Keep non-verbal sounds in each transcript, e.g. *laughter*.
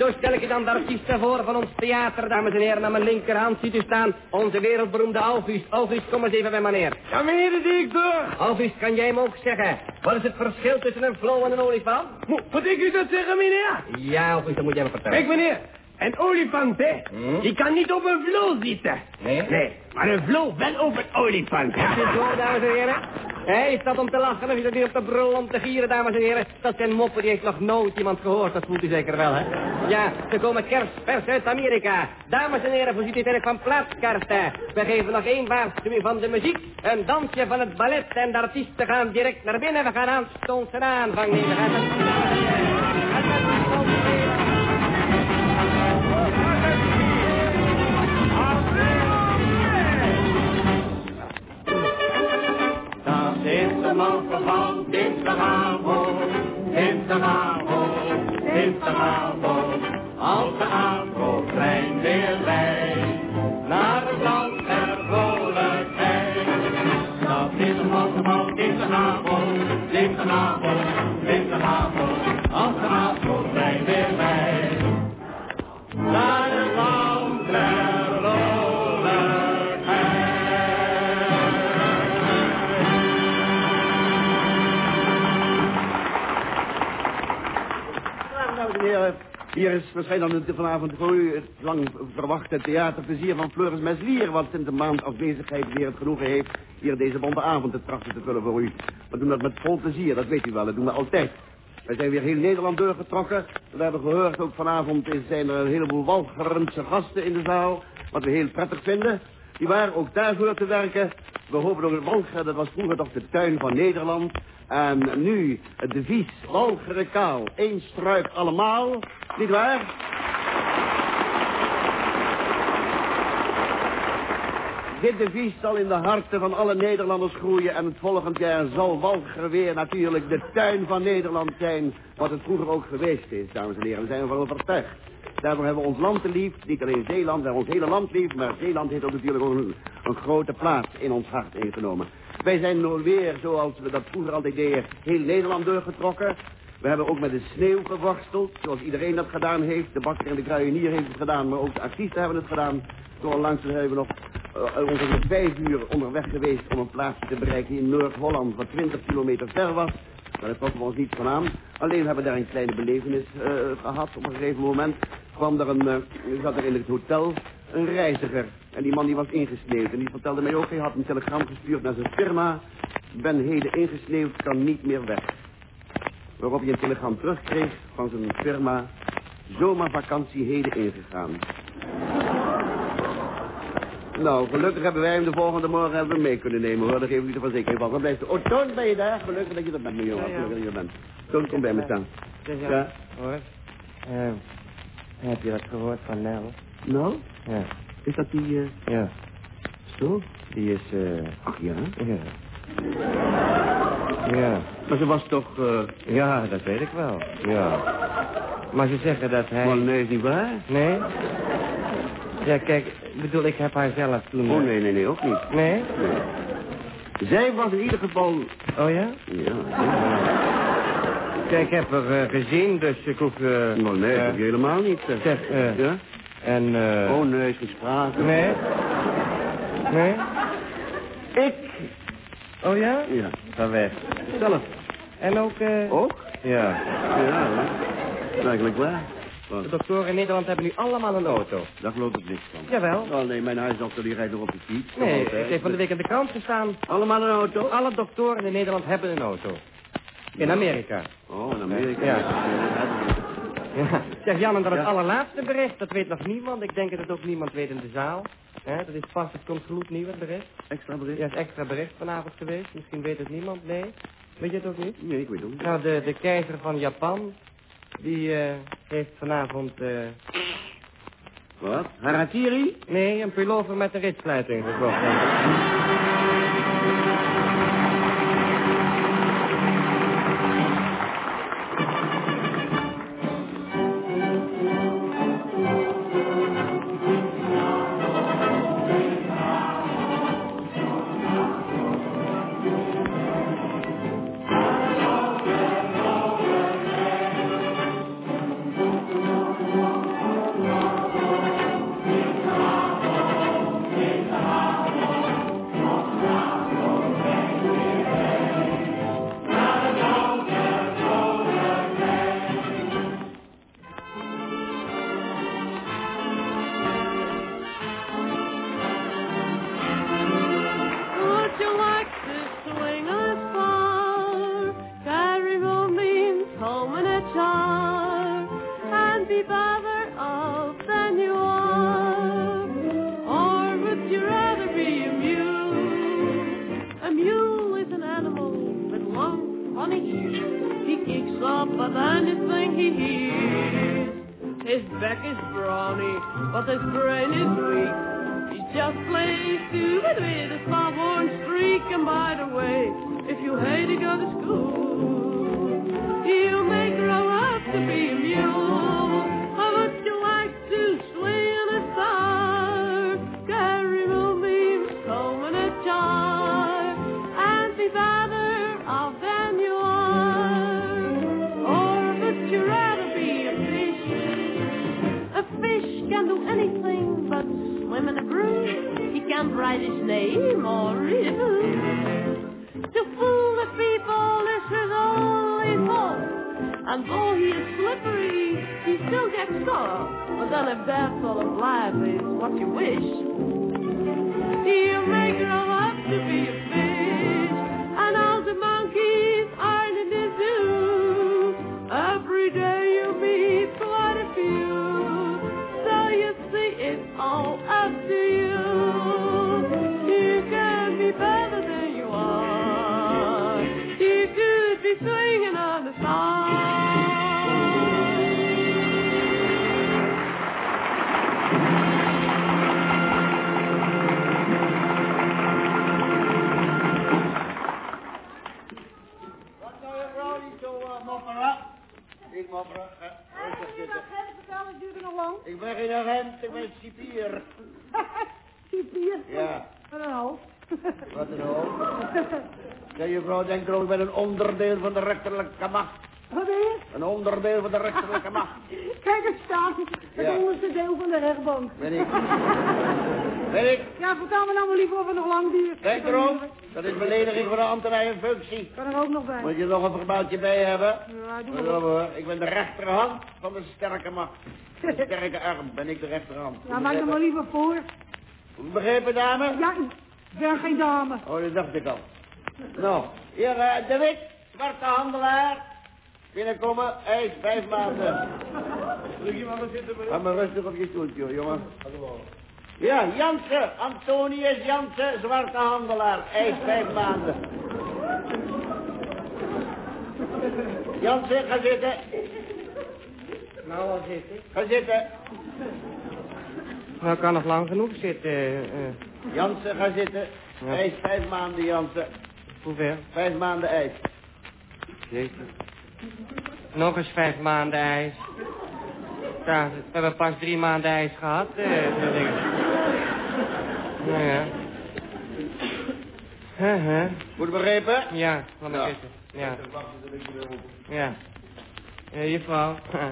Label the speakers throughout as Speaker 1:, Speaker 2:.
Speaker 1: Zo stel ik je dan de artiesten voor van ons theater, dames en heren. Aan mijn linkerhand ziet u staan onze wereldberoemde August. August, kom eens even bij meneer.
Speaker 2: Ja, meneer de directeur.
Speaker 1: August, kan jij me ook zeggen? Wat is het verschil tussen een flow en een olifant?
Speaker 2: Mo- Moet ik u dat zeggen, meneer?
Speaker 1: Ja, August, dat moet jij me vertellen.
Speaker 2: Kijk, meneer. Een olifant, hè?
Speaker 1: Hm?
Speaker 2: Die kan niet op een vlo zitten.
Speaker 1: Nee?
Speaker 2: Nee, maar een vlo wel op een olifant.
Speaker 1: Is dit zo, dames en heren? Hé, is dat om te lachen of is dat niet op te brullen om te gieren, dames en heren? Dat zijn moppen, die heeft nog nooit iemand gehoord, dat voelt u zeker wel, hè? Ja, ze komen kerstpers uit Amerika. Dames en heren, voorziet u eigenlijk van plaatskaarten. We geven nog één waarschuwing van de muziek, een dansje van het ballet en de artiesten gaan direct naar binnen. We gaan aanstonds een aanvang nemen. Gaat
Speaker 3: man van dinsdagavond, dinsdagavond, dinsdagavond. Als de avondtrein weer rijdt, naar het land der vrolijkheid. Dat is de man van dinsdagavond, dinsdagavond, dinsdagavond. Als de avondtrein weer rijdt, naar het land
Speaker 4: heren, hier is waarschijnlijk vanavond voor u het lang verwachte theaterplezier van Floris Meslier... wat sinds een maand afwezigheid weer het genoegen heeft hier deze bonte avond te trachten te vullen voor u. We doen dat met vol plezier, dat weet u wel, dat doen we altijd. Wij zijn weer heel Nederland doorgetrokken. We hebben gehoord, ook vanavond zijn er een heleboel walgerendse gasten in de zaal... wat we heel prettig vinden. Die waren ook daarvoor te werken. We het Walcheren, dat was vroeger toch de tuin van Nederland. En nu het devies Walcheren kaal, één struik allemaal. Niet waar? Dit devies zal in de harten van alle Nederlanders groeien... en het volgend jaar zal Walcheren weer natuurlijk de tuin van Nederland zijn... wat het vroeger ook geweest is, dames en heren. Daar zijn we van overtuigd. Daarvoor hebben we ons land te lief, niet alleen Zeeland, hebben ons hele land lief... maar Zeeland heeft ook natuurlijk ook een, een grote plaats in ons hart ingenomen. Wij zijn weer, zoals we dat vroeger altijd deden, heel Nederland doorgetrokken... We hebben ook met de sneeuw geworsteld, zoals iedereen dat gedaan heeft. De bakker en de kruienier heeft het gedaan, maar ook de artiesten hebben het gedaan. Zo langs zijn we nog uh, ongeveer vijf uur onderweg geweest om een plaats te bereiken in Noord-Holland, wat 20 kilometer ver was. Maar daar trokken we ons niet van aan. Alleen hebben we daar een kleine belevenis uh, gehad. Op een gegeven moment kwam er een, uh, zat er in het hotel een reiziger. En die man die was ingesneeuwd. En die vertelde mij ook, hij had een telegram gestuurd naar zijn firma. Ben heden ingesneeuwd, kan niet meer weg. Waarop hij een telegram terugkreeg van zijn firma. Zomervakantie heden ingegaan. Nou, gelukkig hebben wij hem de volgende morgen hebben we mee kunnen nemen, hoor. Daar geef ik u de verzekering van. Dan blijft de... Oh, Toon, ben je daar? Gelukkig dat je er bent, mijn jongen. Gelukkig dat je er bent. Toon, kom bij me staan. Ja.
Speaker 1: Hoor. Eh, heb je dat gehoord van Nel?
Speaker 4: Nou,
Speaker 1: Ja.
Speaker 4: is dat die... eh,
Speaker 1: Ja.
Speaker 4: Zo?
Speaker 1: Die is, eh...
Speaker 4: Ach ja.
Speaker 1: ja. Ja.
Speaker 4: Maar ze was toch... eh
Speaker 1: Ja, dat weet ik wel. Ja. Maar ze zeggen dat hij...
Speaker 4: Maar nee, is niet waar?
Speaker 1: Nee? Ja, kijk, ik bedoel, ik heb haar zelf toen...
Speaker 4: Oh, nee, nee, nee, ook niet.
Speaker 1: Nee?
Speaker 4: Nee. Zij was in ieder geval...
Speaker 1: Oh ja?
Speaker 4: Ja.
Speaker 1: Kijk, ik heb haar eh, gezien, dus ik hoef... eh
Speaker 4: Nou, nee,
Speaker 1: eh,
Speaker 4: helemaal niet. eh.
Speaker 1: Zeg, eh...
Speaker 4: Ja?
Speaker 1: En, eh...
Speaker 4: Oh, nee, is geen sprake.
Speaker 1: Nee? Nee?
Speaker 4: Ik?
Speaker 1: Oh ja?
Speaker 4: Ja.
Speaker 1: Ga weg.
Speaker 4: Zelf.
Speaker 1: En ook, eh...
Speaker 4: Ook?
Speaker 1: Ja.
Speaker 4: Ja, hè? Eigenlijk waar. Wat?
Speaker 1: De doktoren in Nederland hebben nu allemaal een auto.
Speaker 4: Daar geloof ik niks van.
Speaker 1: Jawel.
Speaker 4: Oh, nee, mijn huisdokter die rijdt nog op de fiets.
Speaker 1: Nee, het
Speaker 4: altijd.
Speaker 1: heeft van de week in de krant gestaan.
Speaker 4: Allemaal een auto?
Speaker 1: Alle doktoren in Nederland hebben een auto. In Amerika.
Speaker 4: Oh, in Amerika.
Speaker 1: Ja.
Speaker 4: Ja.
Speaker 1: Ja. Zeg Jan, en dan het
Speaker 4: Ja.
Speaker 1: allerlaatste bericht, dat weet nog niemand. Ik denk dat het ook niemand weet in de zaal. Hè, dat is pas, het komt gloednieuw, het bericht.
Speaker 4: Extra bericht?
Speaker 1: Ja, is extra bericht vanavond geweest. Misschien weet het niemand, nee. Weet je het ook niet?
Speaker 4: Nee, ik weet het niet.
Speaker 1: Nou, de, de keizer van Japan, die eh, heeft vanavond, eh,
Speaker 4: Wat? Harakiri?
Speaker 1: nee, een pullover met een ritsluiting gekocht.
Speaker 4: Onderdeel van de rechterlijke macht.
Speaker 5: Wat ben je?
Speaker 4: Een onderdeel van de rechterlijke macht. *laughs*
Speaker 5: Kijk eens staan. Het
Speaker 4: Ja.
Speaker 5: onderste deel van de rechtbank.
Speaker 4: Ben ik. Ben ik.
Speaker 5: Ja, vertel me nou maar liever of het nog lang duurt.
Speaker 4: Denk erom, dat is belediging voor de ambtenaren functie.
Speaker 5: Kan er ook nog bij.
Speaker 4: Moet je nog een verbouwtje bij hebben?
Speaker 5: Ja, doe maar.
Speaker 4: hoor. Ik ben de rechterhand van de sterke macht. De *laughs* sterke arm ben ik de rechterhand.
Speaker 5: Ja, maak er maar liever voor.
Speaker 4: Begrepen, dame?
Speaker 5: Ja, ik ben geen dame.
Speaker 4: Oh, dat dacht ik al. Nou, hier, eh, de Wit, zwarte handelaar. Binnenkomen, hij is vijf maanden. Ga maar rustig op je stoeltje, hoor, jongen. Ja, Jansen, Antonius Jansen, zwarte handelaar. Hij is vijf maanden. Jansen, ga zitten.
Speaker 1: Nou, al zitten.
Speaker 4: Ga zitten.
Speaker 1: Nou, kan nog lang genoeg zitten. eh, eh.
Speaker 4: Jansen, ga zitten.
Speaker 1: Ja.
Speaker 4: Hij is vijf maanden, Jansen.
Speaker 1: Hoeveel?
Speaker 4: Vijf maanden ijs.
Speaker 1: Jezus. Nog eens vijf maanden ijs. Ja, we hebben pas drie maanden ijs gehad. eh. Nou ja. Huh,
Speaker 4: Goed begrepen?
Speaker 1: Ja, laat maar
Speaker 4: Ja.
Speaker 1: zitten. Ja. Ja. Juffrouw. *laughs*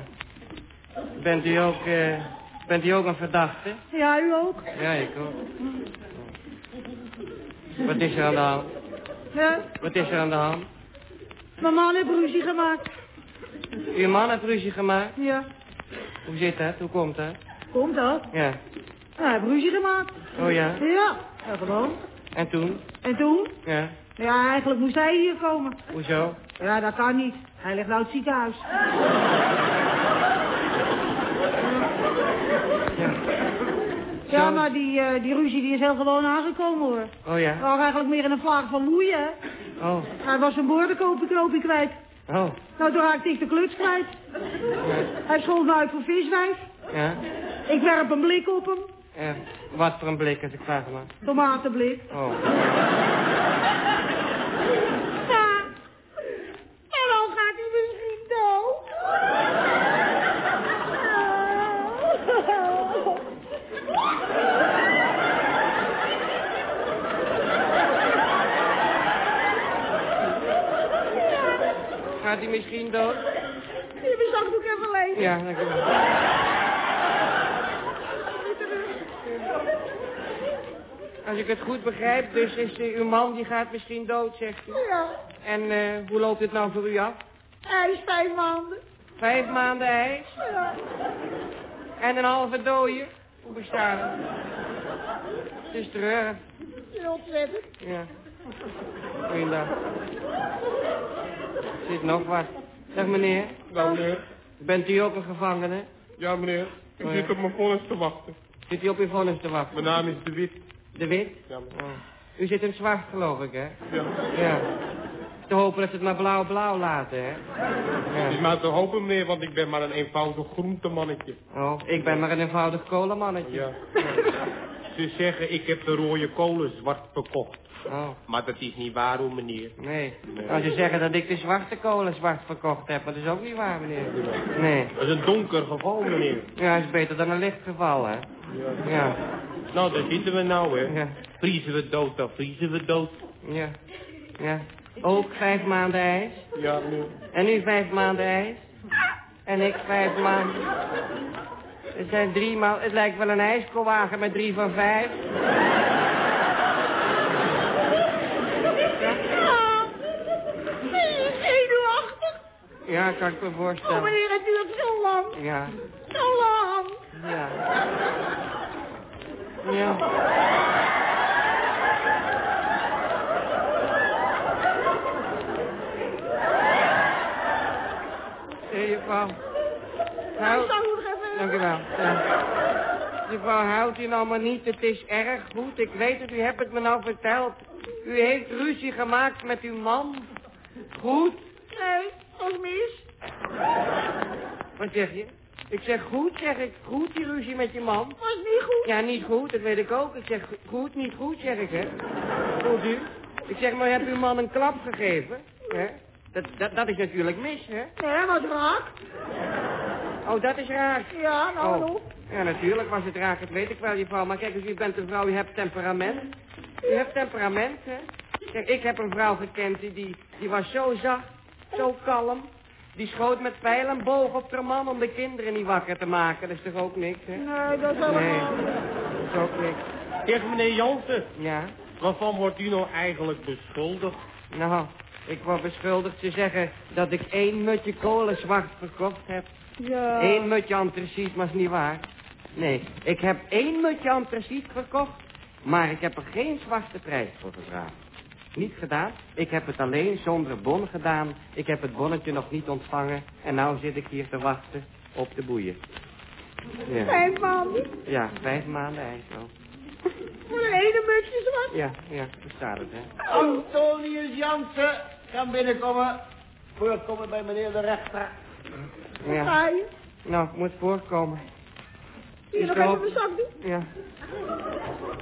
Speaker 1: Bent u ook, eh, bent u ook een verdachte?
Speaker 5: Ja, u ook.
Speaker 1: Ja, ik ook. Wat is er aan de hand? Wat is er aan de hand?
Speaker 5: mijn man heeft ruzie gemaakt.
Speaker 1: Uw man heeft ruzie gemaakt?
Speaker 5: Ja.
Speaker 1: Hoe zit dat? Hoe komt dat?
Speaker 5: Komt dat?
Speaker 1: Ja.
Speaker 5: Hij heeft ruzie gemaakt.
Speaker 1: Oh ja.
Speaker 5: Ja, ja gewoon.
Speaker 1: En toen?
Speaker 5: En toen?
Speaker 1: Ja.
Speaker 5: Ja, eigenlijk moest hij hier komen.
Speaker 1: Hoezo?
Speaker 5: Ja, dat kan niet. Hij ligt nou in het ziekenhuis. *laughs*
Speaker 1: Ja.
Speaker 5: Ja, maar die, eh, die ruzie die is heel gewoon aangekomen hoor.
Speaker 1: Oh ja.
Speaker 5: was eigenlijk meer in een vlaag van woeien. hè.
Speaker 1: Oh.
Speaker 5: Hij was zijn boordenknoopje kwijt.
Speaker 1: Oh.
Speaker 5: Nou, toen raakte ik de kluts kwijt. Hij schold me uit voor viswijf.
Speaker 1: Ja.
Speaker 5: Ik werp een blik op hem.
Speaker 1: Ja. Wat voor een blik als ik vraag maar.
Speaker 5: Tomatenblik.
Speaker 1: Oh.
Speaker 5: Ja. En dan gaat hij misschien dood.
Speaker 1: Gaat hij misschien dood?
Speaker 5: Je mijn zakdoek even leeg.
Speaker 1: Ja, dankjewel. Als ik het goed begrijp, dus is uw man die gaat misschien dood, zegt u.
Speaker 5: Ja.
Speaker 1: En eh, hoe loopt het nou voor u af?
Speaker 5: Hij is vijf maanden.
Speaker 1: Vijf maanden ijs
Speaker 5: Ja.
Speaker 1: en een halve dooie. Hoe bestaan het? Het is treurig.
Speaker 5: Ontzettend.
Speaker 1: Ja. Goeiedag. Zit nog wat. Dag meneer,
Speaker 6: Nou, meneer.
Speaker 1: bent u ook een gevangene?
Speaker 6: Ja, meneer. Ik
Speaker 1: Oh, ja.
Speaker 6: zit op mijn vonnis te wachten.
Speaker 1: Zit u op uw vonnis te wachten?
Speaker 6: Mijn naam is De Wit.
Speaker 1: De Wit?
Speaker 6: Ja, meneer.
Speaker 1: Oh. U zit in zwart, geloof ik, hè?
Speaker 6: Ja.
Speaker 1: Ja. te hopen dat ze het maar blauw-blauw laten, hè?
Speaker 6: Het is maar te hopen, meneer, want ik ben maar een eenvoudig groentemannetje.
Speaker 1: Oh, ik ben maar een eenvoudig kolenmannetje.
Speaker 6: Ja. Ze zeggen, ik heb de rode kolen zwart verkocht.
Speaker 1: Oh,
Speaker 6: Maar dat is niet waar, hoor, meneer.
Speaker 1: nee.
Speaker 6: Nee.
Speaker 1: Als je zeggen dat ik de zwarte kolen zwart verkocht heb, dat is ook niet waar, meneer. Nee.
Speaker 6: Dat is een donker geval, meneer.
Speaker 1: Ja, is beter dan een licht geval, hè? Ja,
Speaker 6: Nou, daar zitten we nou, hè.
Speaker 1: ja,
Speaker 6: Vriezen we dood, dan vriezen we dood.
Speaker 1: ja, ja. Ook vijf maanden ijs.
Speaker 6: Ja, meneer.
Speaker 1: En nu vijf maanden ijs. En ik vijf maanden. Het zijn drie maanden. Het lijkt wel een ijskoolwagen met drie van vijf. Ja, kan ik me
Speaker 5: Oh,
Speaker 1: voorstellen.
Speaker 5: meneer, het duurt zo lang.
Speaker 1: Ja,
Speaker 5: Zo lang.
Speaker 1: ja. Ja. Juffrouw.
Speaker 5: Ik zou nog even...
Speaker 1: dank u wel. Ja. Juffrouw, houdt u nou maar niet. Het is erg goed. Ik weet het, u hebt het me nou verteld. U heeft ruzie gemaakt met uw man. Goed?
Speaker 5: Nee, mis.
Speaker 1: Wat zeg je? Ik zeg goed, zeg ik. Goed, die ruzie met je man.
Speaker 5: Was niet goed.
Speaker 1: Ja, niet goed, dat weet ik ook. Ik zeg goed, niet goed, zeg ik, hè. Voelt u? Ik zeg, maar heb uw man een klap gegeven? Hè? Dat, dat, dat is natuurlijk mis, hè?
Speaker 5: Nee, was raak.
Speaker 1: Oh, dat is raar.
Speaker 5: Ja, nou
Speaker 1: Oh. Ja, natuurlijk was het raar, dat weet ik wel, juffrouw. Maar kijk eens, u bent een vrouw, u hebt temperament. U hebt temperament, hè. Kijk, ik heb een vrouw gekend, die, die, die was zo zacht, zo kalm. Die schoot met pijl en boog op haar man om de kinderen niet wakker te maken. Dat is toch ook niks, hè?
Speaker 5: Nee, dat is helemaal
Speaker 1: Nee, dat is ook niks.
Speaker 6: Zeg, meneer Jansen,
Speaker 1: Ja?
Speaker 6: waarvan wordt u nou eigenlijk beschuldigd?
Speaker 1: Nou, ik word beschuldigd te zeggen dat ik één mutje kolen zwart verkocht heb.
Speaker 5: Ja.
Speaker 1: Eén mutje antraciet, maar is niet waar. Nee, ik heb één mutje antraciet verkocht, maar ik heb er geen zwarte prijs voor gevraagd. Niet gedaan. Ik heb het alleen zonder bon gedaan. Ik heb het bonnetje nog niet ontvangen. En nou zit ik hier te wachten op de boeien. Ja,
Speaker 5: Vijf maanden.
Speaker 1: ja vijf maanden ijs ook.
Speaker 5: Voor een ene mutsje zwart.
Speaker 1: Ja, ja, daar staat het, hè.
Speaker 4: Antonius Jansen, kan binnenkomen. Voorkomen bij meneer de rechter.
Speaker 1: Ja.
Speaker 5: Ga je?
Speaker 1: Nou, ik moet voorkomen.
Speaker 5: Hier nog
Speaker 1: de
Speaker 5: even mijn zak doen.
Speaker 1: Ja.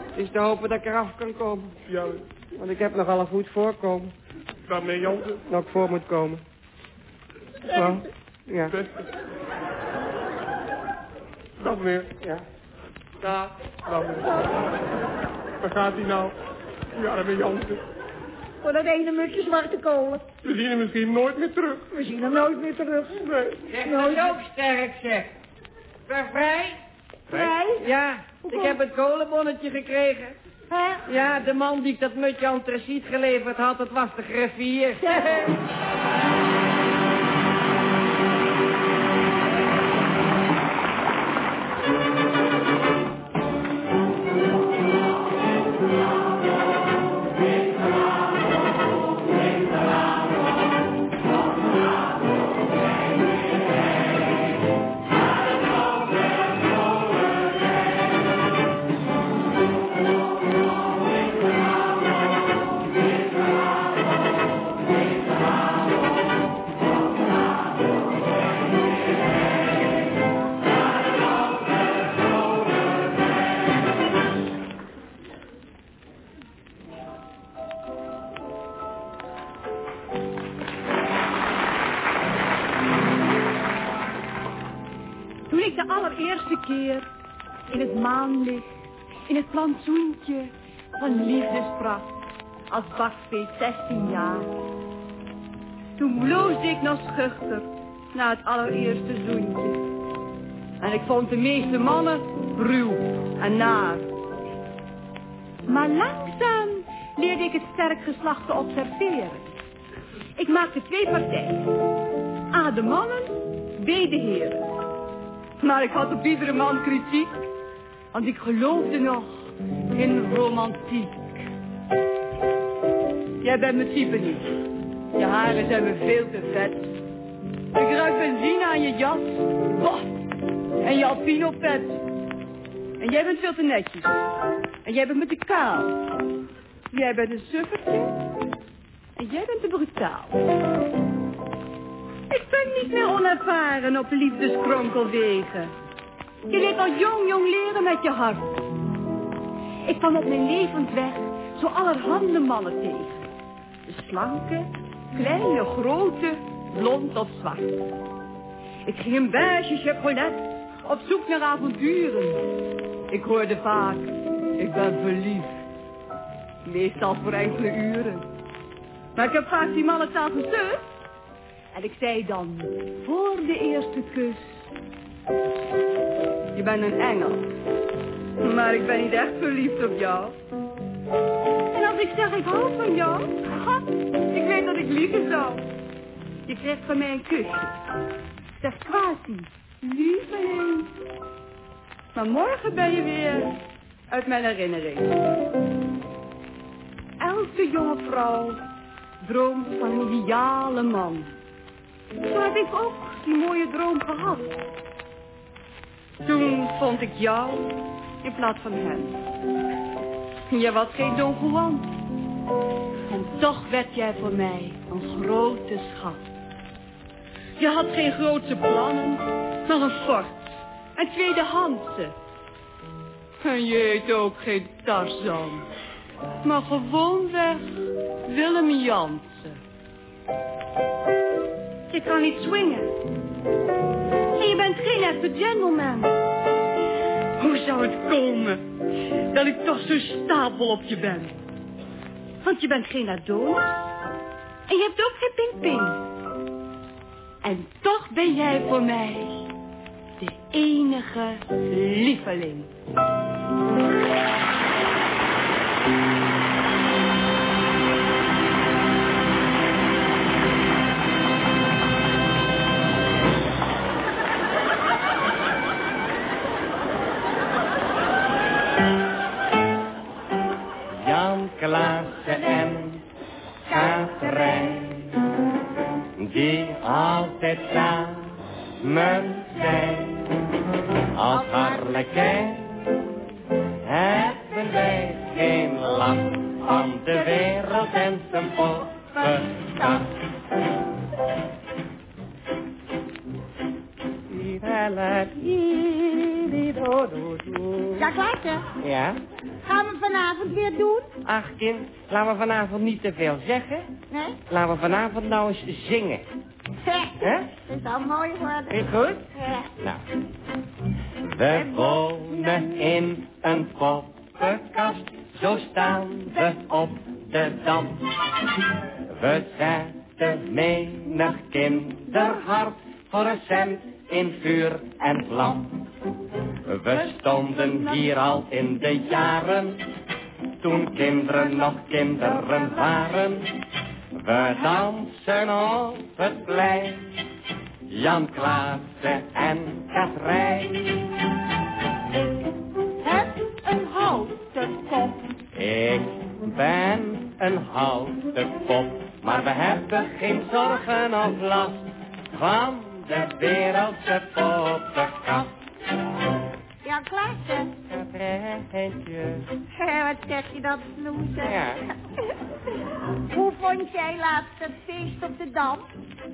Speaker 1: Het is te hopen dat ik eraf kan komen.
Speaker 6: Ja,
Speaker 1: Want ik heb nogal een goed voorkomen.
Speaker 6: meneer Jansen.
Speaker 1: Dat ik voor moet komen. Wel, ja.
Speaker 6: Dag, meneer.
Speaker 1: Ja. Dag.
Speaker 6: Dag, meneer. Waar gaat hij nou? Ja, meneer Jansen.
Speaker 5: Voor dat ene mutsje zwarte kolen.
Speaker 6: We zien hem misschien nooit meer terug.
Speaker 5: We zien hem nooit meer terug.
Speaker 6: Nee.
Speaker 1: Zeg, dat is ook sterk, zeg. Ben vrij?
Speaker 5: Vrij?
Speaker 1: Ja, ik heb het kolenbonnetje gekregen. Ja, de man die ik dat mutje antraciet geleverd had, dat was de griffier. *laughs*
Speaker 7: als bakvee 16 jaar. Toen bloosde ik nog schuchter na het allereerste zoentje. En ik vond de meeste mannen ruw en naar. Maar langzaam leerde ik het sterk geslacht te observeren. Ik maakte twee partijen. A de mannen, B de heren. Maar ik had op iedere man kritiek. Want ik geloofde nog in romantiek. Jij bent mijn type niet. Je haren zijn me veel te vet. Ik ruik benzine aan je jas. En je alpino pet. En jij bent veel te netjes. En jij bent me te kaal. Jij bent een suffertje. En jij bent te brutaal. Ik ben niet meer onervaren op liefdeskronkelwegen. Je leert al jong, jong leren met je hart. Ik kwam op mijn levensweg zo allerhande mannen tegen. Slanke, kleine, grote, blond of zwart. Ik ging een beige chevrolet op zoek naar avonturen. Ik hoorde vaak, ik ben verliefd. Meestal voor enkele uren. Maar ik heb vaak die mannen gekust. En ik zei dan, voor de eerste kus... Je bent een engel. Maar ik ben niet echt verliefd op jou. En als ik zeg ik hou van jou... Ik weet dat ik liegen zou. Je krijgt van mij een kusje. Zeg quasi, lieveling. Maar morgen ben je weer uit mijn herinnering. Elke jonge vrouw droomt van een ideale man. Zo heb ik ook die mooie droom gehad. Toen vond ik jou in plaats van hem. Je was geen Don Juan. En toch werd jij voor mij een grote schat. Je had geen grootse plannen, maar een fort. Een tweedehandse. En je heet ook geen Tarzan. Maar gewoonweg Willem Jansen. Je kan niet swingen. En je bent geen echte gentleman. Hoe zou het komen dat ik toch zo'n stapel op je ben? Want je bent geen Adonis. En je hebt ook geen ping-ping. En toch ben jij voor mij de enige lieveling.
Speaker 1: Altijd samen zijn. Als harlekijn hebben wij geen last van de wereld en zijn poppenkast.
Speaker 8: Ja, Klaasje,
Speaker 1: Ja?
Speaker 8: gaan we vanavond weer doen?
Speaker 1: Ach, kind, laten we vanavond niet te veel zeggen.
Speaker 8: Nee?
Speaker 1: Laten we vanavond nou eens zingen. Hè?
Speaker 8: Dat zal mooi worden.
Speaker 1: Is het goed?
Speaker 8: Ja.
Speaker 1: Nou. We wonen in een poppenkast, zo staan we op de dam. We zetten menig kinderhart voor een cent in vuur en vlam. We stonden hier al in de jaren, toen kinderen nog kinderen waren. We dansen op het plein, Jan Klaassen en Katrijn.
Speaker 8: Heb een houten kop.
Speaker 1: Ik ben een houten kop, maar we hebben geen zorgen of last van de wereldse poppenkast.
Speaker 8: Ja, Klaasje.
Speaker 1: Katrijntje.
Speaker 8: Hé, wat zeg je dat, snoezen?
Speaker 1: Ja.
Speaker 8: Hoe vond jij laatst het feest op de Dam?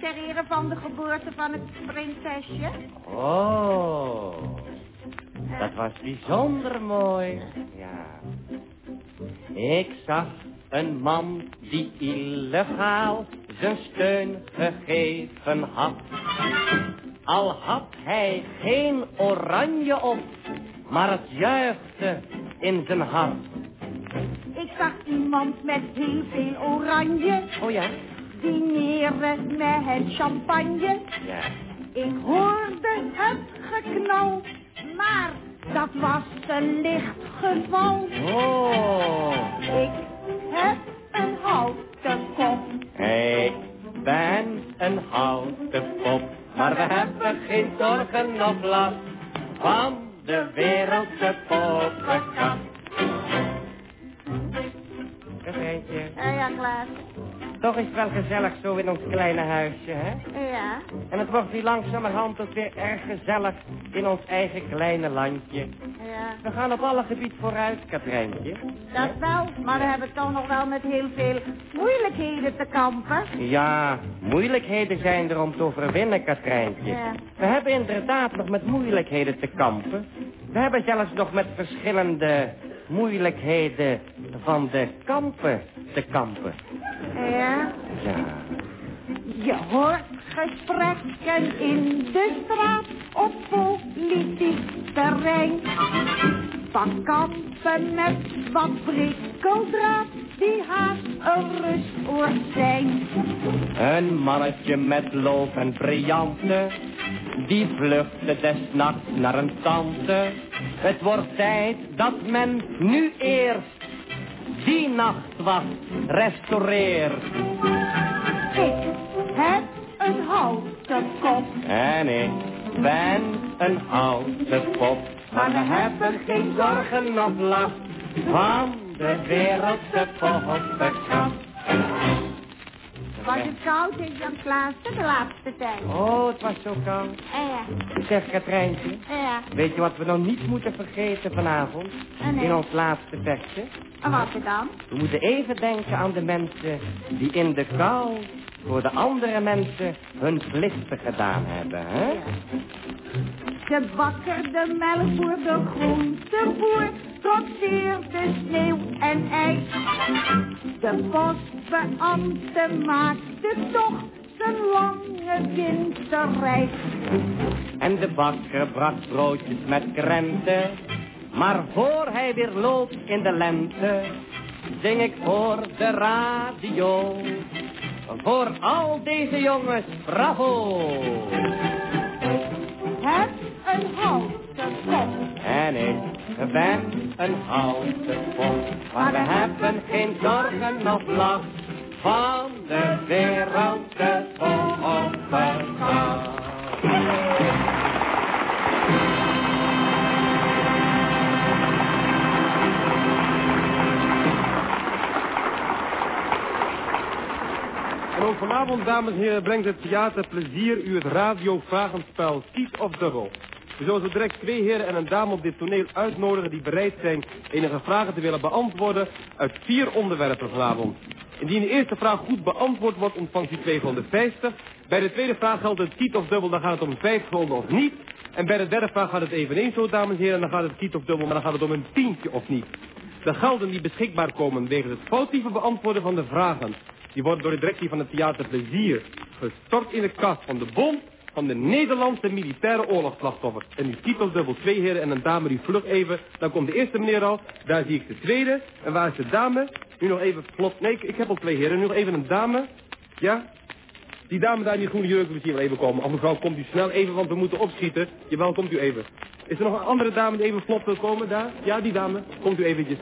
Speaker 8: Ter ere van de geboorte van het prinsesje?
Speaker 1: Oh, dat was bijzonder mooi. Ja. Ik zag een man die illegaal zijn steun gegeven had. Al had hij geen oranje op, maar het juichte in zijn hart.
Speaker 8: Ik zag iemand met heel veel oranje
Speaker 1: Oh ja?
Speaker 8: dineren met champagne.
Speaker 1: Ja.
Speaker 8: Ik hoorde het geknal, maar dat was een licht geval.
Speaker 1: Oh.
Speaker 8: Ik
Speaker 1: we hebben geen zorgen of last van de wereldse poppenkast. Katrijntje.
Speaker 8: Ja.
Speaker 1: Toch is het wel gezellig zo in ons kleine huisje, hè?
Speaker 8: Ja.
Speaker 1: En het wordt hier langzamerhand ook weer erg gezellig in ons eigen kleine landje.
Speaker 8: Ja.
Speaker 1: We gaan op alle gebied vooruit, Katrijntje.
Speaker 8: Dat wel, maar we hebben toch nog wel met heel veel moeilijkheden te kampen.
Speaker 1: Ja, moeilijkheden zijn er om te overwinnen, Katrijntje.
Speaker 8: Ja.
Speaker 1: We hebben inderdaad nog met moeilijkheden te kampen. We hebben zelfs nog met verschillende moeilijkheden van de kampen te kampen.
Speaker 8: Ja.
Speaker 1: Ja.
Speaker 8: Je hoort gesprekken in de straat op politiek terrein. Van kampen met wat prikkeldraad die haast een rustoord zijn.
Speaker 1: Een mannetje met loof en brillanten, die vluchtte des nachts naar een tante. Het wordt tijd dat men nu eerst die nachtwacht restaureert.
Speaker 8: Ik heb een houten kop.
Speaker 1: En ik ben een houten pop, maar we hebben geen zorgen of last van de wereldse poppenkast.
Speaker 8: Koud in Jan Klaassen de laatste tijd?
Speaker 1: Oh, het was zo koud.
Speaker 8: Ja,
Speaker 1: Zeg, Katrijntje,
Speaker 8: ja.
Speaker 1: weet je wat we nou niet moeten vergeten vanavond?
Speaker 8: Nee.
Speaker 1: In ons laatste versje?
Speaker 8: En wat dan?
Speaker 1: We moeten even denken aan de mensen die in de kou voor de andere mensen hun plichten gedaan hebben, hè?
Speaker 8: De bakker, de melkboer, de groenteboer, trotseerde sneeuw en ijs. De postbeambte maakte toch zijn lange winterreis.
Speaker 1: En de bakker bracht broodjes met krenten. Maar voor hij weer loopt in de lente, zing ik voor de radio. Voor al deze jongens, bravo!
Speaker 8: Heb een houten.
Speaker 1: En ik ben een houten pop, maar we hebben geen zorgen of last van de wereldse poppenkast.
Speaker 6: En ook vanavond, dames en heren, brengt het theater plezier u het radiovragenspel Kies of Dubbel. We zullen zo direct twee heren en een dame op dit toneel uitnodigen die bereid zijn enige vragen te willen beantwoorden uit vier onderwerpen vanavond. Indien de eerste vraag goed beantwoord wordt, ontvangt u 250. Bij de tweede vraag geldt het kiet of dubbel, dan gaat het om 5 gulden of niet. En bij de derde vraag gaat het eveneens zo, dames en heren, dan gaat het kiet of dubbel, maar dan gaat het om een tientje of niet. De gelden die beschikbaar komen wegens het foutieve beantwoorden van de vragen, die worden door de directie van het Theater Plezier gestort in de kast van de Bond van de Nederlandse militaire oorlogsslachtoffers. En u of dubbel twee heren en een dame die vlug even. Dan komt de eerste meneer al, daar zie ik de tweede. En waar is de dame? Nu nog even vlot. Nee, ik, ik heb al twee heren. Nu nog even een dame. Ja? Die dame daar in die groene jurk moet hier wel even komen. Of mevrouw, komt u snel even, want we moeten opschieten. Jawel, komt u even. Is er nog een andere dame die even vlot wil komen daar? Ja, die dame. Komt u eventjes.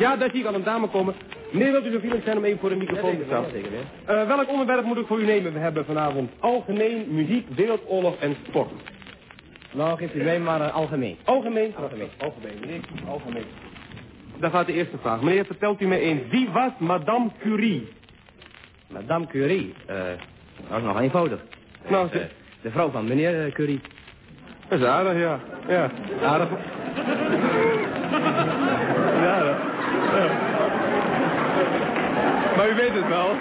Speaker 6: Ja, daar zie ik al een dame komen. Meneer, wilt u zo vriendelijk zijn om even voor de microfoon te staan? Eh, welk onderwerp moet ik voor u nemen? We hebben vanavond algemeen, muziek, wereldoorlog en sport.
Speaker 1: Nou, geeft u mij maar uh, algemeen.
Speaker 6: Algemeen? Algemeen. Algemeen, meneer. Algemeen. Daar gaat de eerste vraag. Meneer, vertelt u mij eens, wie was Madame Curie?
Speaker 1: Madame Curie, eh, dat is nog eenvoudig.
Speaker 6: Nou,
Speaker 1: Eh, de vrouw van meneer eh, Curie.
Speaker 6: Dat is aardig, ja. Ja, aardig. Ja, dat- ja. Maar u weet het wel.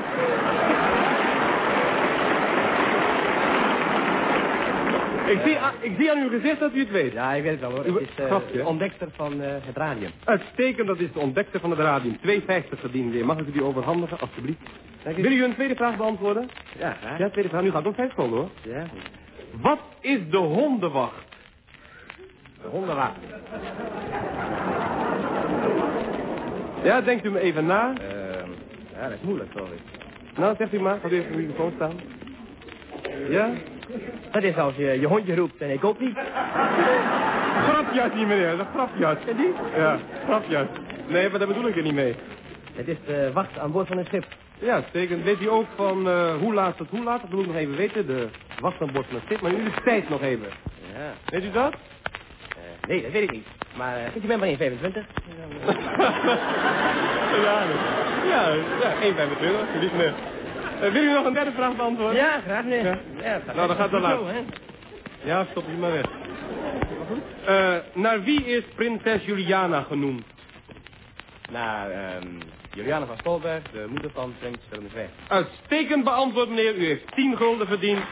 Speaker 6: Ik zie, ik zie aan uw gezicht dat u het weet.
Speaker 1: Ja, ik weet het wel hoor. Het is eh,
Speaker 6: grapje.
Speaker 1: de ontdekster van eh, het radium.
Speaker 6: Uitstekend, dat is de ontdekter van het radium. 2,50 verdienen weer. Mag ik u die overhandigen, alstublieft? Wil u een tweede vraag beantwoorden?
Speaker 1: Ja, graag.
Speaker 6: Ja, tweede vraag. Nu gaat het om vijf gulden, hoor.
Speaker 1: Ja,
Speaker 6: Wat is de hondenwacht?
Speaker 1: de hondenwacht.
Speaker 6: Ja, denkt u me even na.
Speaker 1: Ehm, ja, dat is moeilijk, ik.
Speaker 6: Nou, zegt u maar. Gaat u even op de microfoon staan. Ja?
Speaker 1: Dat is als je je hondje roept en ik ook niet.
Speaker 6: Grapjas niet, meneer. Dat is een grapjas.
Speaker 1: En die?
Speaker 6: Ja, grapjas. Nee, maar daar bedoel ik er niet mee.
Speaker 1: Het is de wacht aan boord van een schip.
Speaker 6: Ja, stekend. Weet u ook van eh, hoe laat tot hoe laat? Dat wil ik nog even weten. De wacht aan boord van het schip. Maar nu is de tijd nog even.
Speaker 1: Ja.
Speaker 6: Weet u dat?
Speaker 1: Eh, nee, dat weet ik niet. Maar uh, je bent maar 1,25.
Speaker 6: ja, ja, ja, 1,25. Niet meer. Uh, wil u nog een derde vraag beantwoorden?
Speaker 1: Ja, graag nee. Ja.
Speaker 6: Ja, nou, dan gaat het laat. Ja, stop je maar weg. Uh, naar wie is prinses Juliana genoemd?
Speaker 1: Naar um, Juliana van Stolberg, de moeder van prins Willem II.
Speaker 6: Uitstekend beantwoord, meneer. U heeft 10 gulden verdiend.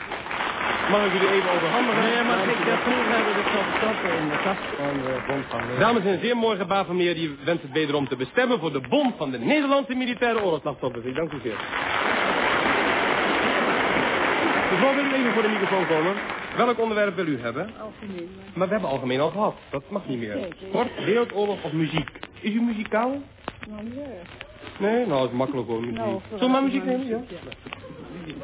Speaker 6: Mag ik jullie even overhandigen?
Speaker 1: Nee, mag ik dat genoeg hebben? Dat zal stoppen in de kast van de bond van... De...
Speaker 6: Dames en gebaar van meneer. Die wenst het wederom te bestemmen voor de bond van de Nederlandse militaire oorlogsslachtoffers. Dank u zeer. Mevrouw, wil u even voor de microfoon komen? Welk onderwerp wil u hebben?
Speaker 5: Algemeen.
Speaker 6: Maar we hebben algemeen al gehad. Dat mag niet meer. Sport, wereldoorlog of muziek? Is u muzikaal?
Speaker 5: Nou, nee.
Speaker 6: Nee? Nou, dat is makkelijk hoor, muziek.
Speaker 5: Nou,
Speaker 6: Zullen we maar muziek
Speaker 5: maar
Speaker 6: nemen? Ja.
Speaker 5: muziek,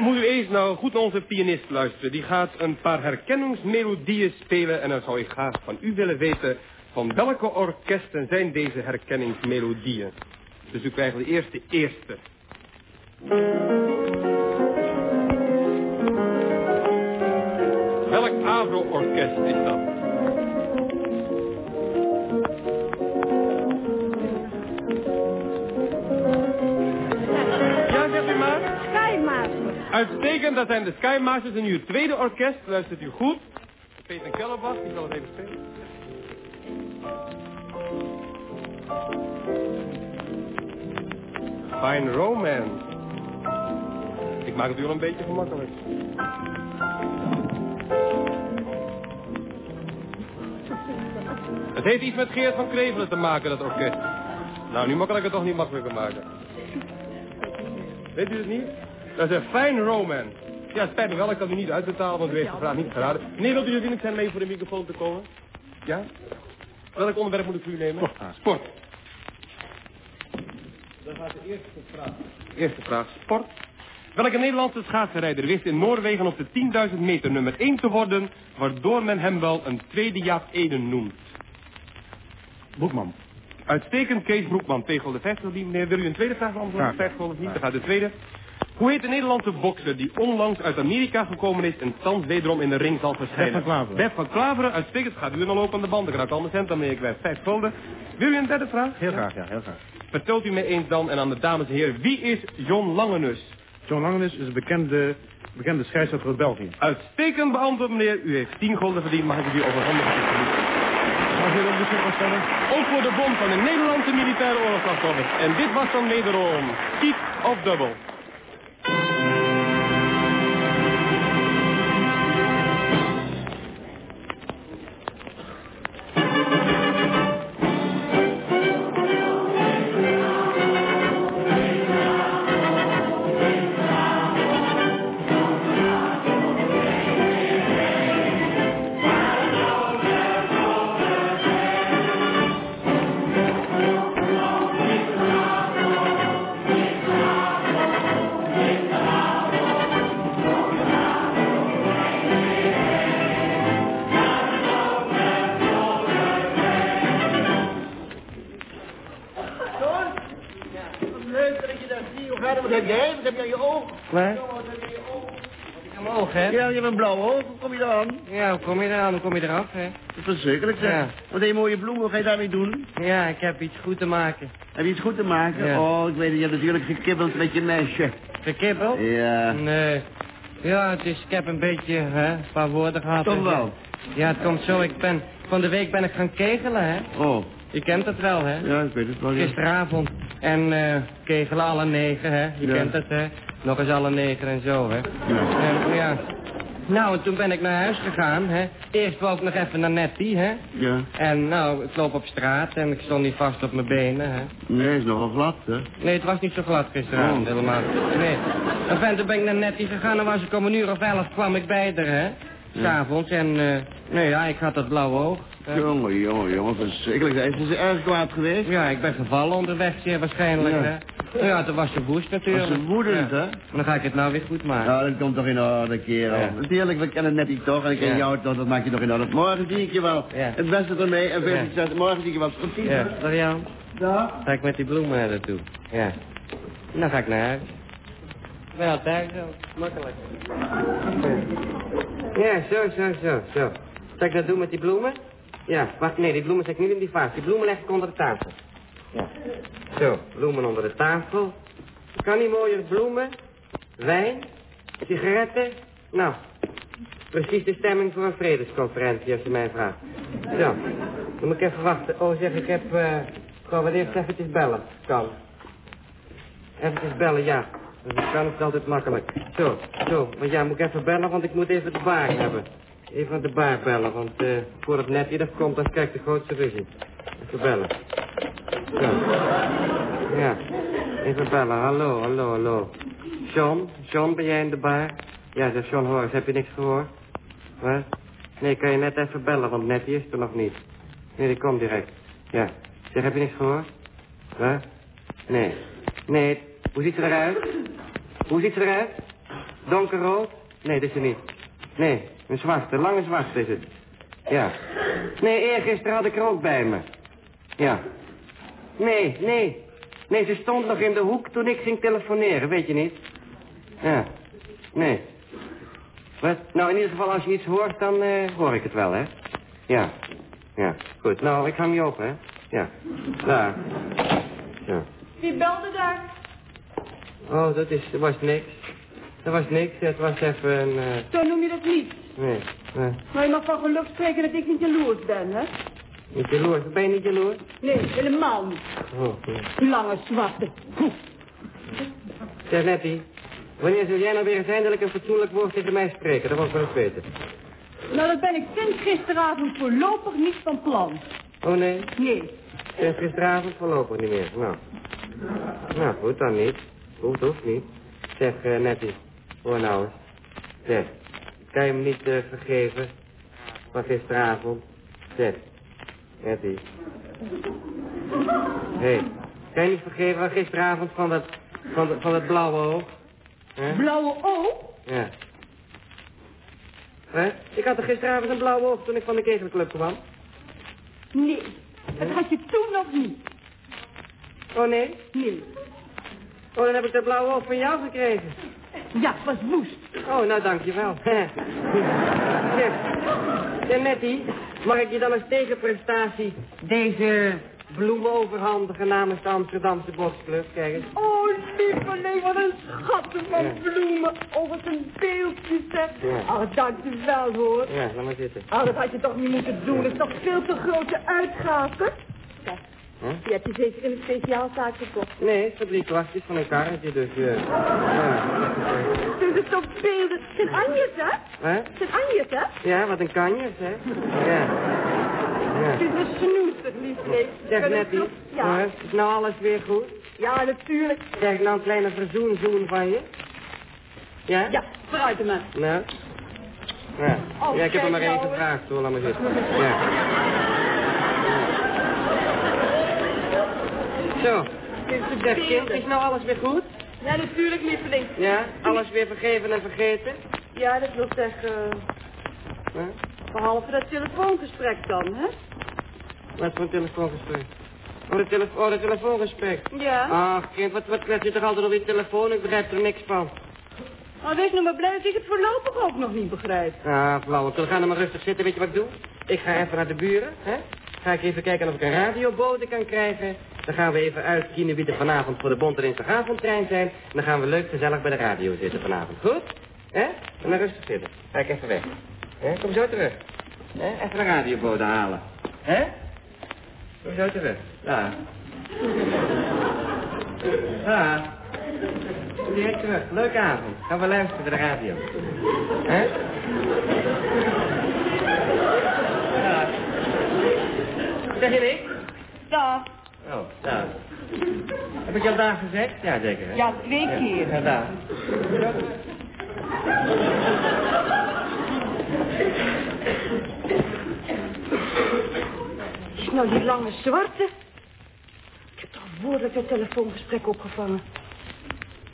Speaker 6: Moet u eens nou goed naar onze pianist luisteren. Die gaat een paar herkenningsmelodieën spelen. En dan zou ik graag van u willen weten... van welke orkesten zijn deze herkenningsmelodieën? Dus u krijgt de eerste eerste. Welk Avro-orkest is dat? Uitstekend, dat zijn de Skymasters en uw tweede orkest. Luistert u goed. Peter Kellerbach, die zal het even spelen. Fine Romance. Ik maak het u wel een beetje gemakkelijk. Het heeft iets met Geert van Krevelen te maken, dat orkest. Nou, nu mag ik het toch niet makkelijker maken. Weet u het niet? Dat is een fine romance. Ja, spijt me wel, ik kan u niet uitbetalen, want u heeft de vraag niet geraden. Nee, wilt u vriendelijk zijn mee voor de microfoon te komen? Ja? Welk onderwerp moet ik voor u nemen? Sport. Dan gaat de eerste vraag. Eerste vraag, sport. Welke Nederlandse schaatsrijder wist in Noorwegen op de 10.000 meter nummer 1 te worden, waardoor men hem wel een tweede Jaap Eden noemt?
Speaker 9: Broekman.
Speaker 6: Uitstekend, Kees Broekman. Tegel de 50 die meneer. Wil u een tweede vraag beantwoorden?
Speaker 9: Ja.
Speaker 6: 50 of niet? Dan gaat de tweede. Hoe heet de Nederlandse bokser die onlangs uit Amerika gekomen is en thans wederom in de ring zal verschijnen?
Speaker 9: Bert van Klaveren.
Speaker 6: Bert van Klaveren, uitstekend. Gaat u een lopende band. Ik raak al mijn cent, dan vijf gulden. Wil u een derde vraag?
Speaker 9: Heel graag, ja, heel graag.
Speaker 6: Vertelt u mij eens dan en aan de dames en heren, wie is John Langenus?
Speaker 9: John Langenis is een bekende, bekende scheidsrechter uit België.
Speaker 6: Uitstekend beantwoord, meneer. U heeft 10 gulden verdiend. Mag ik u die overhandigen?
Speaker 9: Mag je een beschikbaar stellen?
Speaker 6: Ook voor de bond van de Nederlandse militaire oorlogsslachtoffers. En dit was dan wederom Kiek of Double.
Speaker 1: Hè?
Speaker 4: Ja, je hebt een blauw oog. Hoe kom je daar aan?
Speaker 1: Ja, hoe kom je eraan? Hoe kom je eraf, hè?
Speaker 4: Dat is verschrikkelijk, zeg.
Speaker 1: Ja.
Speaker 4: Wat een mooie bloemen. Wat ga je daarmee doen?
Speaker 1: Ja, ik heb iets goed te maken.
Speaker 4: Heb je iets goed te maken?
Speaker 1: Ja.
Speaker 4: Oh, ik weet het. Je hebt natuurlijk gekibbeld met je meisje.
Speaker 1: Gekibbeld?
Speaker 4: Ja.
Speaker 1: Nee. Ja, het is, ik heb een beetje, hè, een paar woorden gehad.
Speaker 4: Toch wel?
Speaker 1: Ja, het komt zo. Ik ben, van de week ben ik gaan kegelen, hè?
Speaker 4: Oh,
Speaker 1: Je kent het wel, hè?
Speaker 4: ja, ik weet het wel. ja.
Speaker 1: Gisteravond. En eh kegelen alle negen, hè? Je
Speaker 4: Ja.
Speaker 1: kent het, hè? Nog eens alle negen en zo, hè?
Speaker 4: Ja.
Speaker 1: En, ja. Nou, en toen ben ik naar huis gegaan, hè? Eerst wou ik nog even naar Nettie, hè?
Speaker 4: Ja.
Speaker 1: En nou, ik loop op straat en ik stond niet vast op mijn benen, hè?
Speaker 4: Nee, is nogal glad, hè?
Speaker 1: Nee, het was niet zo glad gisteravond,
Speaker 4: Oh.
Speaker 1: helemaal. Nee. En toen ben ik naar Nettie gegaan en was ik om een uur of elf kwam ik bij haar, hè? S'avonds en, eh nee ja, ik had dat blauwe oog.
Speaker 4: Jongen, jongen, jongen, verschrikkelijk. Is ze erg kwaad geweest?
Speaker 1: Ja, ik ben gevallen onderweg, zeer waarschijnlijk,
Speaker 4: Ja.
Speaker 1: hè. Ja, toen was ze woest natuurlijk.
Speaker 4: Was woedend,
Speaker 1: Ja.
Speaker 4: hè?
Speaker 1: Dan ga ik het nou weer goed maken.
Speaker 4: Nou, dat komt toch in orde, kerel.
Speaker 1: Ja.
Speaker 4: Natuurlijk, we kennen net niet toch en ik ken
Speaker 1: Ja.
Speaker 4: jou toch, dat maak je toch in orde. Morgen zie ik je wel.
Speaker 1: Ja.
Speaker 4: Het beste ermee en veel succes. Morgen zie ik je wel. Precies.
Speaker 1: Ja, dag Jan.
Speaker 4: Dag.
Speaker 1: Ga ik met die bloemen naar naartoe. Ja. Dan ga ik naar huis. Wel thuis zo, makkelijk. Ja. Ja, zo, zo, zo, zo. Zal ik dat doen met die bloemen? Ja, wacht, nee, die bloemen zet ik niet in die vaas. Die bloemen leg ik onder de tafel. Zo, bloemen onder de tafel. Kan niet mooier bloemen, wijn, sigaretten. Nou, precies de stemming voor een vredesconferentie, als je mij vraagt. Zo, dan moet ik even wachten. Oh, zeg, ik heb... eh ik wou wel eerst eventjes bellen. Kan. Eventjes bellen, ja. Dat kan is altijd makkelijk. Zo, zo. Maar ja, moet ik even bellen, want ik moet even de baar hebben. Even aan de baar bellen, want eh voordat net hier komt, dan krijg ik de grootste ruzie. Even bellen. Zo. Ja. Even bellen. Hallo, hallo, hallo. John, John, ben jij in de bar? Ja, zeg John, heb je niks gehoord? Wat? Nee, kan je net even bellen, want net is er nog niet. Nee, die komt direct. Ja. Zeg, heb je niks gehoord? Wat? Nee. Nee, hoe ziet ze eruit? Hoe ziet ze eruit? Donkerrood? Nee, dat is ze niet. Nee, een zwarte, lange zwarte is het. Ja. Nee, eergisteren had ik er ook bij me. Ja. Nee, nee. Nee, ze stond nog in de hoek toen ik ging telefoneren, weet je niet? Ja. Nee. Wat? Nou, in ieder geval, als je iets hoort, dan eh, hoor ik het wel, hè? Ja. Ja, goed. Nou, ik hang je op, hè? Ja. Daar. Zo.
Speaker 7: Wie belde daar?
Speaker 1: Oh, dat is, dat was niks. Dat was niks, het was even een... eh,
Speaker 7: Zo noem je dat niet.
Speaker 1: Nee, nee.
Speaker 7: Maar je mag van geluk spreken dat ik niet jaloers ben, hè?
Speaker 1: Niet jaloers. Ben je niet jaloers?
Speaker 7: Nee, helemaal niet.
Speaker 1: Oh, nee.
Speaker 7: Lange zwarte.
Speaker 1: Zeg, Nettie. Wanneer zul jij nou weer eens eindelijk een fatsoenlijk woord tegen mij spreken? Dat ik wel eens weten.
Speaker 7: Nou, dat ben ik sinds gisteravond voorlopig niet van plan.
Speaker 1: Oh, nee?
Speaker 7: Nee.
Speaker 1: Sinds gisteravond voorlopig niet meer. Nou. Nou, goed dan niet. Hoeft, hoeft niet. Zeg, eh, Nettie. Hoor nou eens. Zeg. Kan je me niet eh, vergeven? Van gisteravond? Zeg. Nettie. Hé. Hey. Kan je niet vergeven van gisteravond van dat... Van, dat- van dat blauwe oog?
Speaker 7: Blauwe oog?
Speaker 1: Ja. Hè? Ik had er gisteravond een blauwe oog toen ik van de kegelclub kwam.
Speaker 7: Nee. Dat had je toen nog niet.
Speaker 1: Oh, nee?
Speaker 7: Nee.
Speaker 1: Oh, dan heb ik dat blauwe oog van jou gekregen.
Speaker 7: Ja, het was woest.
Speaker 1: Oh, nou, dankjewel. *laughs* zeg, Nettie, mag ik je dan als tegenprestatie deze bloemen overhandigen namens de Amsterdamse Bosclub? Kijk eens.
Speaker 7: Oh, lieveling, wat een schatten van
Speaker 1: Ja.
Speaker 7: bloemen. Oh, wat een beeldje, zeg.
Speaker 1: Ja.
Speaker 7: Oh, dankjewel, hoor.
Speaker 1: Ja, laat maar zitten.
Speaker 7: Oh, dat had je toch niet moeten doen. Dat is toch veel te grote uitgaven? Kijk,
Speaker 1: Huh?
Speaker 7: die heb je zeker in een speciaalzaak gekocht.
Speaker 1: Nee, voor drie kwartjes van een karretje, dus... eh ja.
Speaker 7: Dus het toch beelden. Zijn anjes, hè?
Speaker 1: Hè?
Speaker 7: Het zijn anjes, hè?
Speaker 1: Ja, wat een kanjes, hè? Ja. Ja.
Speaker 7: Het is een snoester, lieveling.
Speaker 1: Zeg, Nettie,
Speaker 7: Ja.
Speaker 1: hoor, is nou alles weer goed?
Speaker 7: Ja, natuurlijk.
Speaker 1: Krijg ik nou een kleine verzoenzoen van je? Ja?
Speaker 7: Ja, vooruit hem.
Speaker 1: Nou? Ja.
Speaker 7: Oh,
Speaker 1: ja, ik heb er
Speaker 7: kijk
Speaker 1: maar één
Speaker 7: nou
Speaker 1: gevraagd, hoor, laat maar zitten. Ja. Zo. Zeg, kind, is nou alles weer goed?
Speaker 7: Ja, natuurlijk, lieveling.
Speaker 1: Ja? Alles weer vergeven en vergeten?
Speaker 7: Ja, dat wil zeggen...
Speaker 1: Huh?
Speaker 7: Behalve dat telefoongesprek dan, hè?
Speaker 1: Wat voor een telefoongesprek? Oh, de, telefo oh, de telefoongesprek.
Speaker 7: Ja.
Speaker 1: Ach, kind, wat, wat klet je toch altijd op je telefoon? Ik begrijp er niks van.
Speaker 7: Maar wees nou maar blij dat ik het voorlopig ook nog niet begrijp.
Speaker 1: Ah, flauwekul. Ga nou maar rustig zitten. Weet je wat ik doe? Ik ga even naar de buren, hè? Ga ik even kijken of ik een radiobode kan krijgen. Dan gaan we even uitkiezen wie er vanavond voor de Bonte Dinsdagavondtrein zijn. En dan gaan we leuk gezellig bij de radio zitten vanavond. Goed? Hè? En dan rustig zitten. Ga ik even weg. Kom zo terug. Even een radiobode halen. Hè? Kom zo terug. Kom direct terug. Leuke avond. Gaan we luisteren naar de radio. Hè? Ja. Zeg je?
Speaker 7: Ja.
Speaker 1: Oh, daar. Heb ik je al daar gezegd? Ja, zeker. Hè?
Speaker 7: Ja, twee keer.
Speaker 1: Ja, daar.
Speaker 7: Is nou die lange zwarte? Ik heb toch woordelijk het telefoongesprek opgevangen.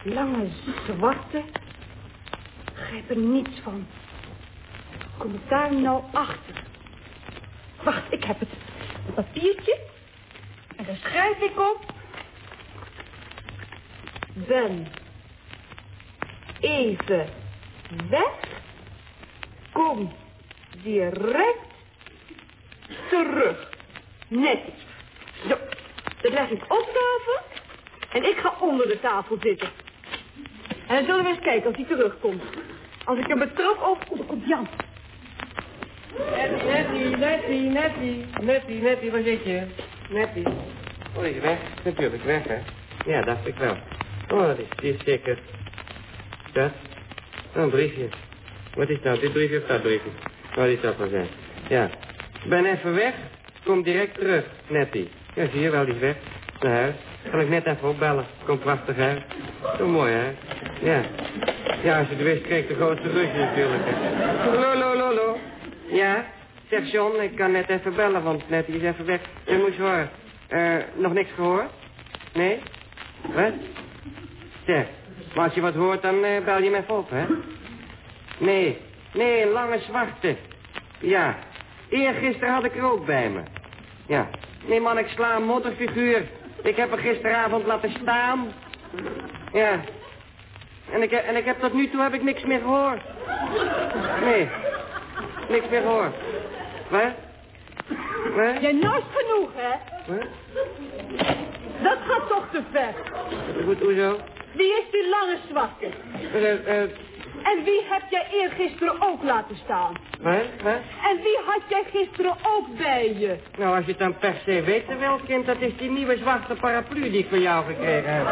Speaker 7: Lange zwarte? Ik begrijp er niets van. Kom ik daar nou achter? Wacht, ik heb het. Een papiertje. En daar schrijf ik op. Ben even weg. Kom direct terug. Netjes. Zo, dat leg ik op tafel en ik ga onder de tafel zitten. En dan zullen we eens kijken als hij terugkomt. Als ik hem betrap op, oh, komt Jan.
Speaker 1: Nettie, Nettie, Nettie, Nettie, Nettie, waar zit je? Nettie. Oh, die is weg. Natuurlijk weg, hè? Ja, dacht ik wel. Oh, dat is, die is zeker. Dat? Oh, een briefje. Wat is nou? Dit briefje of dat briefje? Die zal het wel zijn. Ja. Ben even weg. Kom direct terug, Nettie. Ja, zie je wel, die is weg. Naar huis. Kan ik net even opbellen. Komt prachtig uit. Zo mooi, hè? Ja. Ja, als je het wist, kreeg de grootste rugje natuurlijk, hè. Lo, lo, lo, lo. Ja? Zeg John, ik kan net even bellen, want net is even weg. Je moet horen. Eh, nog niks gehoord? Nee? Wat? Zeg, maar als je wat hoort, dan eh, bel je me even op, hè? Nee, nee, lange zwarte. Ja, eergisteren had ik er ook bij me. Ja, nee man, ik sla een modderfiguur. Ik heb er gisteravond laten staan. Ja. En ik, en ik heb tot nu toe heb ik niks meer gehoord. Nee, niks meer gehoord. Wat? Wat?
Speaker 7: Jij nooit genoeg, hè?
Speaker 1: Wat?
Speaker 7: Dat gaat toch te ver.
Speaker 1: Goed, hoezo?
Speaker 7: Wie is die lange zwarte?
Speaker 1: Eh, eh,
Speaker 7: En wie heb jij eergisteren ook laten staan?
Speaker 1: wat? Wat?
Speaker 7: En wie had jij gisteren ook bij je?
Speaker 1: Nou, als je het dan per se weten wil, kind, dat is die nieuwe zwarte paraplu die ik van jou gekregen heb.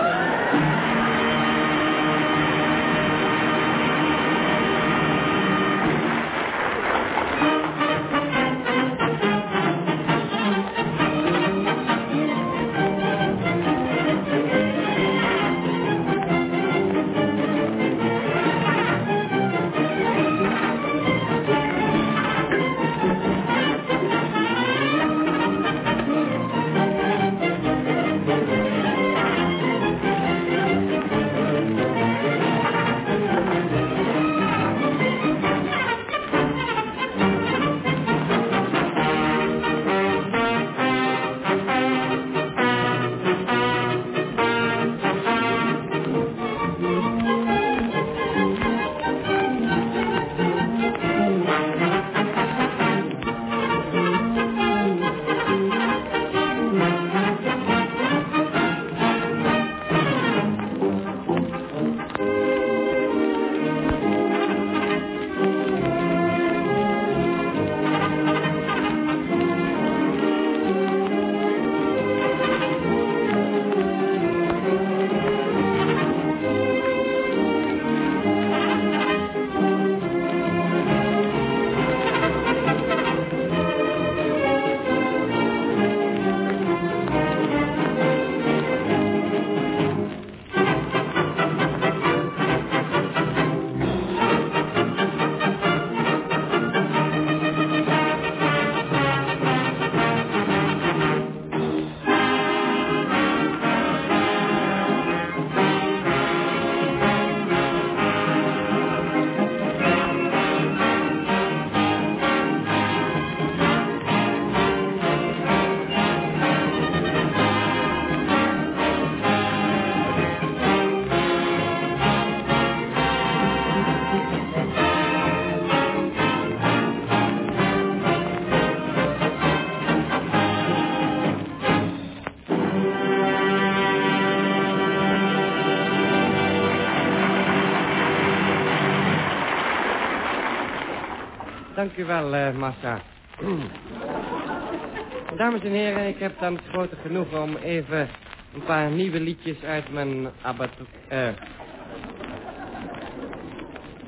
Speaker 1: Dank u wel, eh, Massa. *clears throat* Dames en heren, ik heb dan het grote genoegen om even een paar nieuwe liedjes uit mijn abattoir... eh,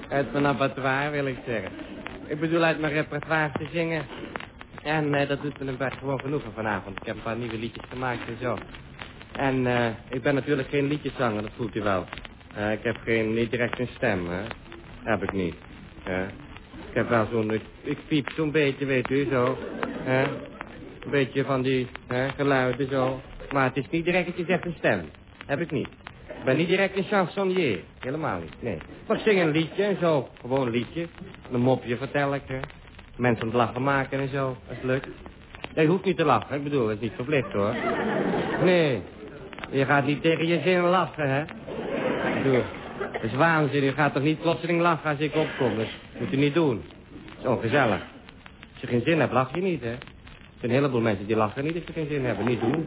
Speaker 1: uit mijn abattoir, wil ik zeggen. Ik bedoel uit mijn repertoire te zingen. En eh, dat doet me een gewoon genoegen vanavond. Ik heb een paar nieuwe liedjes gemaakt en zo. En eh, ik ben natuurlijk geen liedjeszanger, dat voelt u wel. Ik heb geen, niet direct een stem, hè. Heb ik niet. Heb wel zo'n... Ik, piep zo'n beetje, weet u, zo. hè. Een beetje van die hè, geluiden, zo. Maar het is niet direct dat je zegt een stem. Heb ik niet. Ik ben niet direct een chansonnier. Helemaal niet, nee. Maar zing een liedje en zo. Gewoon een liedje. Een mopje vertel ik, hè. Mensen aan het lachen maken en zo, als het lukt. Nee, je hoeft niet te lachen. Ik bedoel, het is niet verplicht, hoor. Nee. Je gaat niet tegen je zin lachen, hè. Ik bedoel, dat is waanzin. Je gaat toch niet plotseling lachen als ik opkom. Dat moet je niet doen. is ongezellig. Als je geen zin hebt, lach je niet, hè. Er zijn een heleboel mensen die lachen niet als ze geen zin hebben. Niet doen.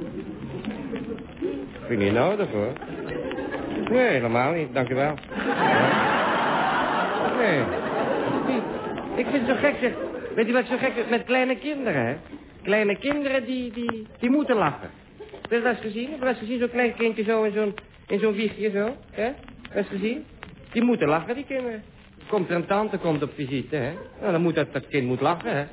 Speaker 1: Vind je niet nodig, hoor. Nee, helemaal niet. Dank u wel. Nee. Ik vind het zo gek, zeg. Weet je wat zo gek vind? Met kleine kinderen, hè. Kleine kinderen, die, die, die moeten lachen. Heb je dat eens gezien? Heb je dat eens gezien? Zo'n klein kindje zo in zo'n in zo'n wiegje zo, hè? Dat eens gezien? Die moeten lachen, die kinderen. Komt er een tante, komt op visite, hè? Nou, dan moet dat, kind moet lachen, hè?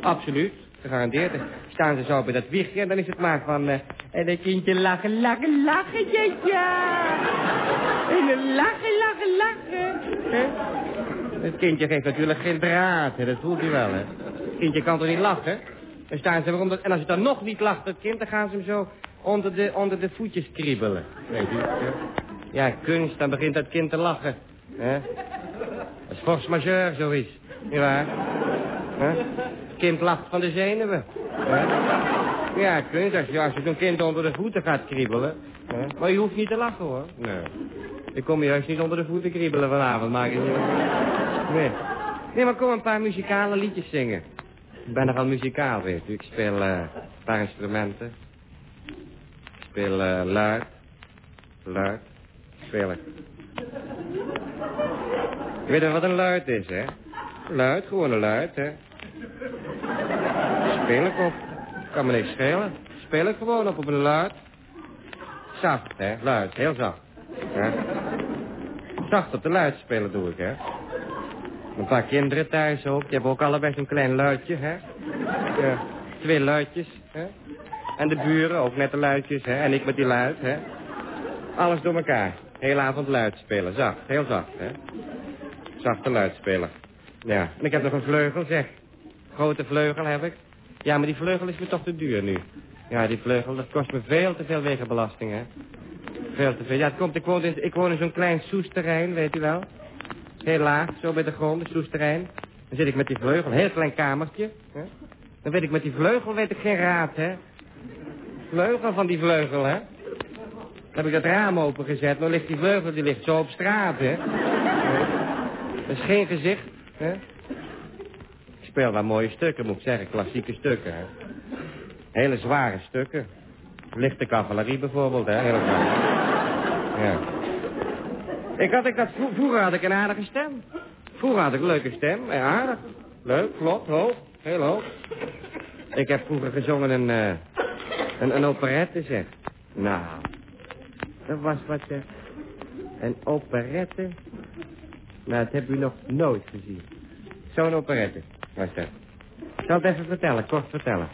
Speaker 1: Absoluut, gegarandeerd. Dan staan ze zo bij dat wiegje en dan is het maar van... eh, en een kindje lachen, lachen, lachen, ja, ja. En lachen, lachen, lachen. Hè? Het kindje geeft natuurlijk geen draad, hè? dat voelt u wel, hè? Het kindje kan toch niet lachen? Dan staan ze eronder, en als het dan nog niet lacht, dat kind, dan gaan ze hem zo onder de, onder de voetjes kriebelen. Weet u? Ja, kunst, dan begint dat kind te lachen. Hè? Is force majeure, zoiets. Ja. Hè? Het kind lacht van de zenuwen. Hè? Ja, kunst, als je, als je zo'n kind onder de voeten gaat kriebelen. Hè? Maar je hoeft niet te lachen, hoor. Nee. Ik kom juist niet onder de voeten kriebelen vanavond, maak je niet. Nee. Nee, maar kom een paar muzikale liedjes zingen. Ik ben nogal muzikaal, weet u. Ik speel eh, een paar instrumenten. Ik speel eh luid. Luid. Speel ik. Weet je wat een luid is, hè? Luid, gewoon een luid, hè? Speel ik op. Kan me niks schelen. Speel ik gewoon op op een luid. Zacht, hè? Luid, heel zacht. Hè? Zacht op de luid spelen doe ik, hè? Een paar kinderen thuis ook. Die hebben ook allebei zo'n klein luidje, hè? Ja, twee luidjes, hè? En de buren ook net de luidjes, hè? En ik met die luid, hè? Alles door elkaar. Hele avond luid spelen. Zacht, heel zacht, hè? Zachte luidspeler. Ja, en ik heb nog een vleugel, zeg. Grote vleugel heb ik. Ja, maar die vleugel is me toch te duur nu. Ja, die vleugel, dat kost me veel te veel wegenbelasting, hè? Veel te veel. Ja, het komt, ik woon in, ik woon in zo'n klein soesterrein, weet u wel. Heel laag, zo bij de grond, een soesterrein. Dan zit ik met die vleugel, heel klein kamertje. Hè? Dan weet ik met die vleugel weet ik geen raad, hè. Vleugel van die vleugel, hè. Dan heb ik dat raam opengezet, dan ligt die vleugel, die ligt zo op straat, hè. Dat is geen gezicht, hè. Ik speel wel mooie stukken, moet ik zeggen, klassieke stukken. Hele zware stukken. Lichte cavalerie bijvoorbeeld, hè. Heel. Ja. Ik had ik dat, vro- vroeger had ik een aardige stem. Vroeger had ik een leuke stem, aardig. Leuk, vlot, hoog, heel hoog. Ik heb vroeger gezongen een, eh, een, een operette, zeg. Nou, dat was wat, eh, een operette. Nou, dat heb u nog nooit gezien. Zo'n operette was dat. Ik zal het even vertellen, kort vertellen.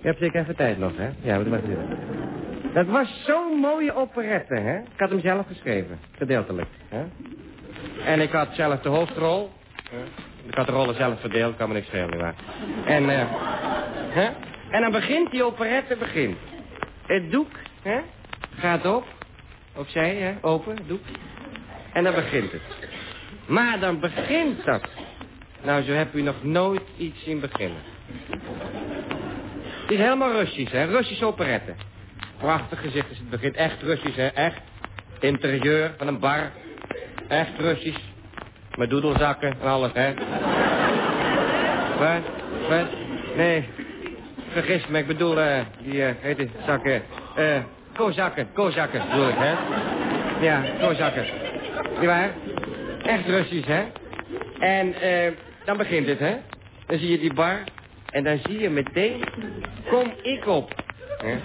Speaker 1: Je hebt zeker even tijd nog, hè? Ja, dat was het. Dat was zo'n mooie operette, hè? Ik had hem zelf geschreven, gedeeltelijk. Hè? En ik had zelf de hoofdrol. Ik had de rollen zelf verdeeld, kan me niks schelen, nietwaar? En, eh... hè? En dan begint die operette, begint. Het doek, hè? Gaat op. Opzij, hè? Open, doek. En dan begint het. Maar dan begint dat. Nou, zo heb u nog nooit iets zien beginnen. Het is helemaal Russisch, hè? Russische operette. Prachtig gezicht is het begint. Echt Russisch, hè? Echt. Interieur van een bar. Echt Russisch. Met doedelzakken en alles, hè? Wat? Wat? Nee. Vergis me, ik bedoel, eh, die, eh, heet het, zakken. Eh, kozakken, kozakken bedoel ik, hè? Ja, kozakken. Niet waar? Echt Russisch, hè? En, eh, dan begint het, hè? Dan zie je die bar. En dan zie je meteen, kom ik op. Hè?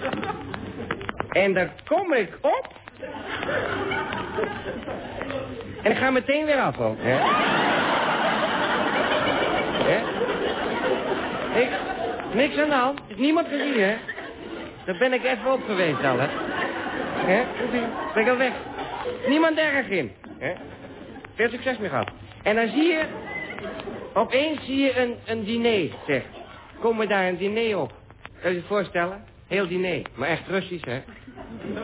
Speaker 1: En dan kom ik op. En ik ga meteen weer af ook. Hè? Hè? Ik, niks aan de hand. Is niemand gezien, hè? Daar ben ik even op geweest al, hè? Hè? Ben ik al weg. Niemand erg in. Hè? Veel succes mee gehad. En dan zie je... Opeens zie je een, een diner, zeg. Kom er daar een diner op. Kan je je voorstellen? Heel diner. Maar echt Russisch, hè?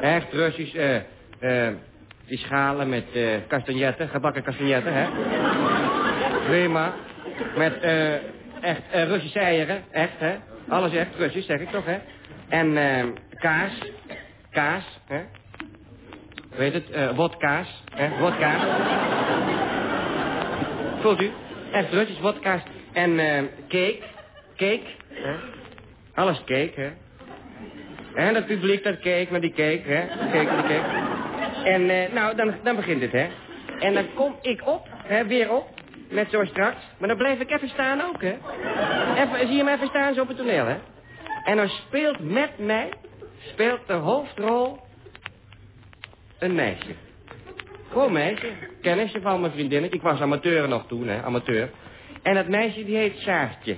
Speaker 1: Echt Russisch. eh eh die schalen met castagnetten, gebakken castagnetten, hè? Prima. Met eh echt eh, Russische eieren. Echt, hè? Alles echt Russisch, zeg ik toch, hè? En eh kaas. Kaas, hè? Weet het? eh wodkaas. Hè? Wodkaas. Voelt u? Echt Russisch wodkaas. En eh cake, cake, hè? Alles cake, hè? En dat publiek dat keek naar die cake, hè? Keek naar die cake. En eh, nou, dan, dan begint het, hè? En dan kom ik op, hè, weer op, net zoals straks. Maar dan blijf ik even staan ook, hè? Even, zie je hem even staan zo op het toneel, hè? En dan speelt met mij, speelt de hoofdrol een meisje. Gewoon meisje. Kennisje van mijn vriendinnetje. Ik was amateur nog toen, hè, amateur. En dat meisje die heet Saartje.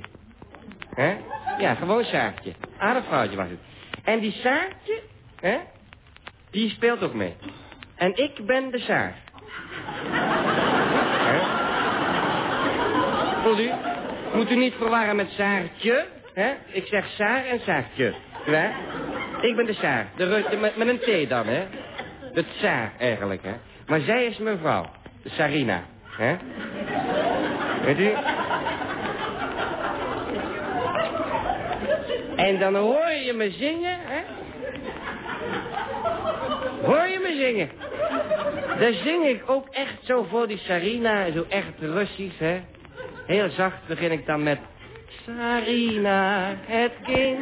Speaker 1: hè? Ja, gewoon Saartje. Aardig was het. En die Saartje, hè, die speelt ook mee. En ik ben de Saar. Hè? Voelt u? Moet u niet verwarren met Saartje, hè? Ik zeg Saar en Saartje. Ja? Ik ben de Saar. De, de- met, met een T dan, hè? De Saar eigenlijk, hè? Maar zij is mijn vrouw. Sarina, hè? Weet u? En dan hoor je me zingen, hè? Hoor je me zingen? Dan zing ik ook echt zo voor die Sarina, zo echt Russisch, hè? Heel zacht begin ik dan met... Sarina, het kind.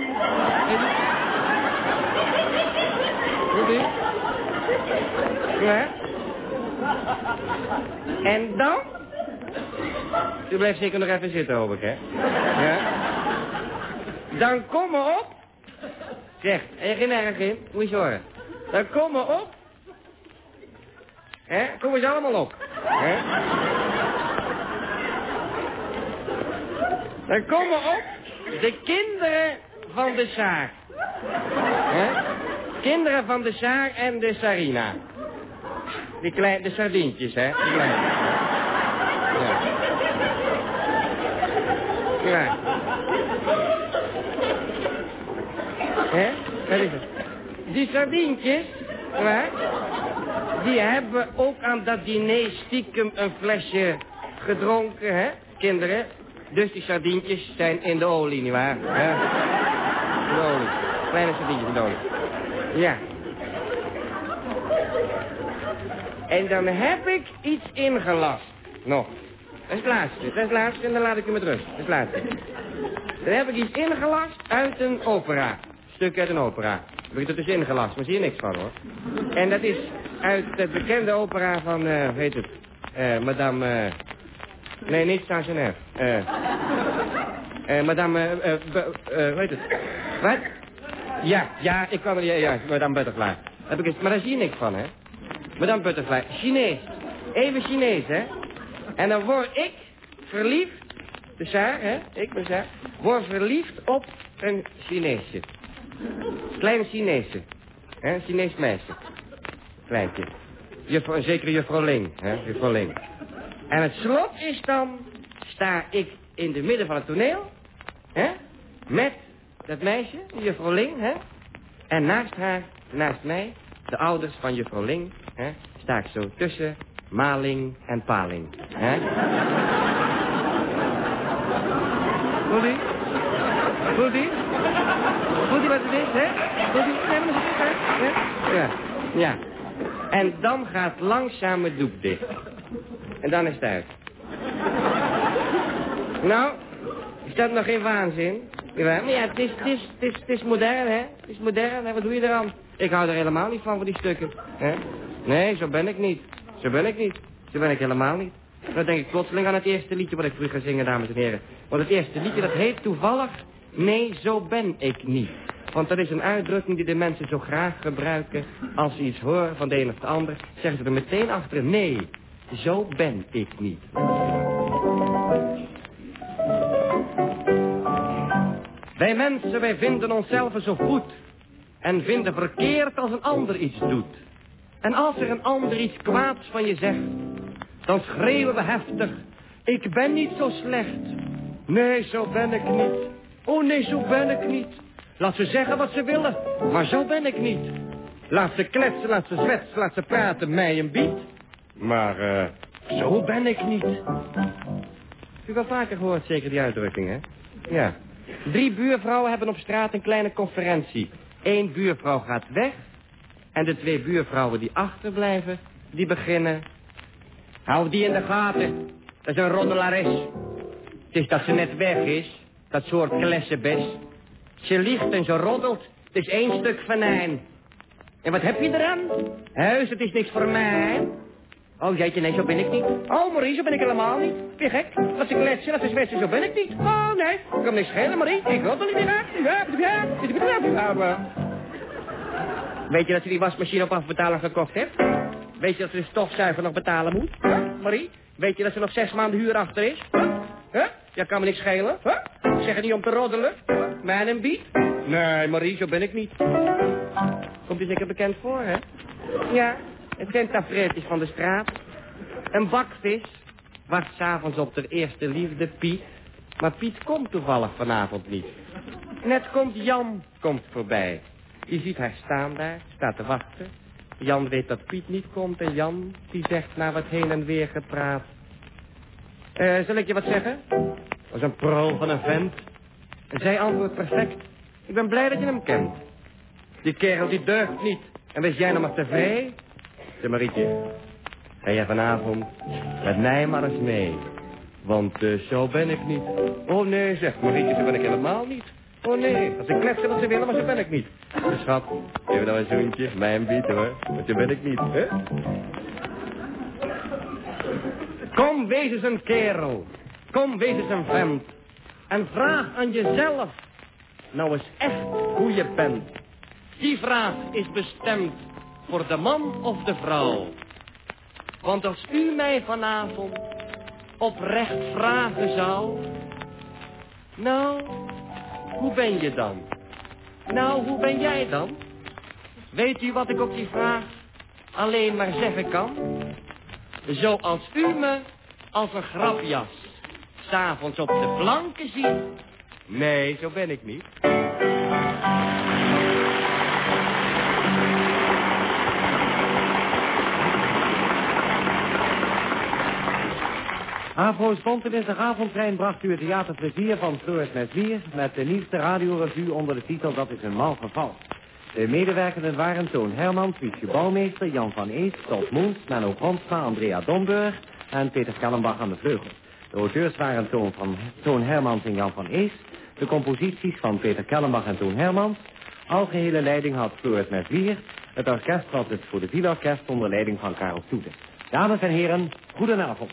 Speaker 1: Ja? En dan? U blijft zeker nog even zitten, hoop ik, hè? Ja? Dan kom me op. Zeg, er geen erg in. Moet je horen. Dan kom me op. Hè? Kom eens allemaal op. Hè? Dan komen op de kinderen van de Saar. Hè? Kinderen van de Saar en de Sarina. Die kleine, de sardientjes, hè? Die. Ja. Hè? Wat is het? Die sardientjes, hè? Die hebben ook aan dat diner stiekem een flesje gedronken, hè? Kinderen. Dus die sardientjes zijn in de olie, nietwaar? Ja. In de olie. Kleine sardientjes in de olie. Ja. En dan heb ik iets ingelast. Nog. Dat is het laatste. Dat is laatste en dan laat ik u met rust. Dat is het laatste. Dan heb ik iets ingelast uit een opera. Stuk uit een opera. Heb ik er dus ingelast, maar zie je niks van hoor. En dat is uit de bekende opera van, eh hoe heet het? Eh, madame... eh, nee, niet Saint-Genève. Eh eh, madame... eh eh, eh, heet het? Wat? Ja, ja, ik kan er... Ja, ja madame Butterfly. Heb ik eens, maar daar zie je niks van, hè? Madame Butterfly. Chinees. Even Chinees, hè? En dan word ik verliefd... De Saar, hè? Ik ben Saar. Word verliefd op een Chineesje. Klein Chineesje. Hè? Chinees meisje. Kleintje. Juffrouw, een zekere juffrouw Ling, hè? Juffrouw Ling. En het slot is dan... sta ik in de midden van het toneel... hè? Met dat meisje, juffrouw Ling, hè? En naast haar, naast mij... de ouders van juffrouw Ling, hè? sta ik zo tussen Maling en Paling, hè? Voelt u? Voelt u? Voelt u wat het is, hè? Voelt u? Ja. Ja. En dan gaat langzaam het doek dicht. En dan is het uit. Nou, is dat nog geen waanzin? Jawel, maar ja, het is, het, is, het, is, het is modern, hè? Het is modern, hè? Wat doe je eraan? Ik hou er helemaal niet van, voor die stukken. Hè? Nee, zo ben ik niet. Zo ben ik niet. Zo ben ik helemaal niet. Dan denk ik plotseling aan het eerste liedje wat ik vroeger ga zingen, dames en heren. Want het eerste liedje, dat heet toevallig... Nee, zo ben ik niet. Want dat is een uitdrukking die de mensen zo graag gebruiken... als ze iets horen van de een of de ander... zeggen ze er meteen achter... Nee, zo ben ik niet. Wij mensen, wij vinden onszelf zo goed... en vinden verkeerd als een ander iets doet. En als er een ander iets kwaads van je zegt... dan schreeuwen we heftig... Ik ben niet zo slecht. Nee, zo ben ik niet. Oh nee, zo ben ik niet. Laat ze zeggen wat ze willen, maar zo ben ik niet. Laat ze kletsen, laat ze zwetsen, laat ze praten, mij een bied. Maar eh, zo ben ik niet. U wel vaker gehoord, zeker die uitdrukking, hè? Ja. Drie buurvrouwen hebben op straat een kleine conferentie. Eén buurvrouw gaat weg... en de twee buurvrouwen die achterblijven, die beginnen... Hou die in de gaten. Dat is een roddelares. Het is dat ze net weg is. Dat soort klessenbes. Ze liegt en ze roddelt. Het is één stuk venijn. En wat heb je eraan? Huis, het is niks voor mij. Oh, jeetje, nee, zo ben ik niet. Oh, Marie, zo ben ik helemaal niet. Ben je gek? Als ik kletsen, als ze zwetsen, zo ben ik niet. Oh, nee, ik kan niks schelen, Marie. Ik wil er niet meer uit. Weet je dat ze die wasmachine op afbetaling gekocht heeft? Weet je dat ze de stofzuiger nog betalen moet? Marie? Weet je dat ze nog zes maanden huur achter is? Huh? Ja, kan me niks schelen. Huh? Zeg het niet om te roddelen. Mijn en bied? Nee, Marie, zo ben ik niet. Komt u zeker bekend voor, hè? Ja, het zijn tafereeltjes van de straat. Een bakvis wacht s'avonds op de eerste liefde, Piet. Maar Piet komt toevallig vanavond niet. Net komt Jan komt voorbij. Je ziet haar staan daar, staat te wachten. Jan weet dat Piet niet komt en Jan die zegt na wat heen en weer gepraat. Eh, zal ik je wat zeggen? Dat is een prol van een vent. En zij antwoordt perfect. Ik ben blij dat je hem kent. Die kerel die deugt niet. En wees jij nou maar tevreden? Zeg Marietje, ga jij vanavond met mij maar eens mee. Want eh, zo ben ik niet. Oh nee, zegt Marietje, zo ben ik helemaal niet. Oh nee, als ik kletsen wat ze willen, maar zo ben ik niet. Dus schat, geef nou een zoentje, mij een bied hoor. Want zo ben ik niet, hè? Kom, wees eens een kerel. Kom, wees eens een vent. En vraag aan jezelf, nou eens echt hoe je bent. Die vraag is bestemd voor de man of de vrouw. Want als u mij vanavond oprecht vragen zou... Nou, hoe ben je dan? Nou, hoe ben jij dan? Weet u wat ik op die vraag alleen maar zeggen kan? Zoals u me als een grapjas s'avonds op de flanken ziet. Nee, zo ben ik niet.
Speaker 10: Afro's Bonte dinsdagavondtrein bracht u het theaterplezier van Floris Meslier... met de nieuwste radiorevue onder de titel Dat is een mal geval. De medewerkenden waren Toon Hermans, Wiesje Bouwmeester, Jan van Ees, Tot Moens, Menno Gronsma, Andrea Domburg en Peter Kallenbach aan de vleugel. De auteurs waren Toon, van, Toon Hermans en Jan van Ees. De composities van Peter Kellenbach en Toon Hermans. Algehele leiding had Floris Meslier. Het orkest was het voor de Vielorkest onder leiding van Karel Soede. Dames en heren, goedenavond.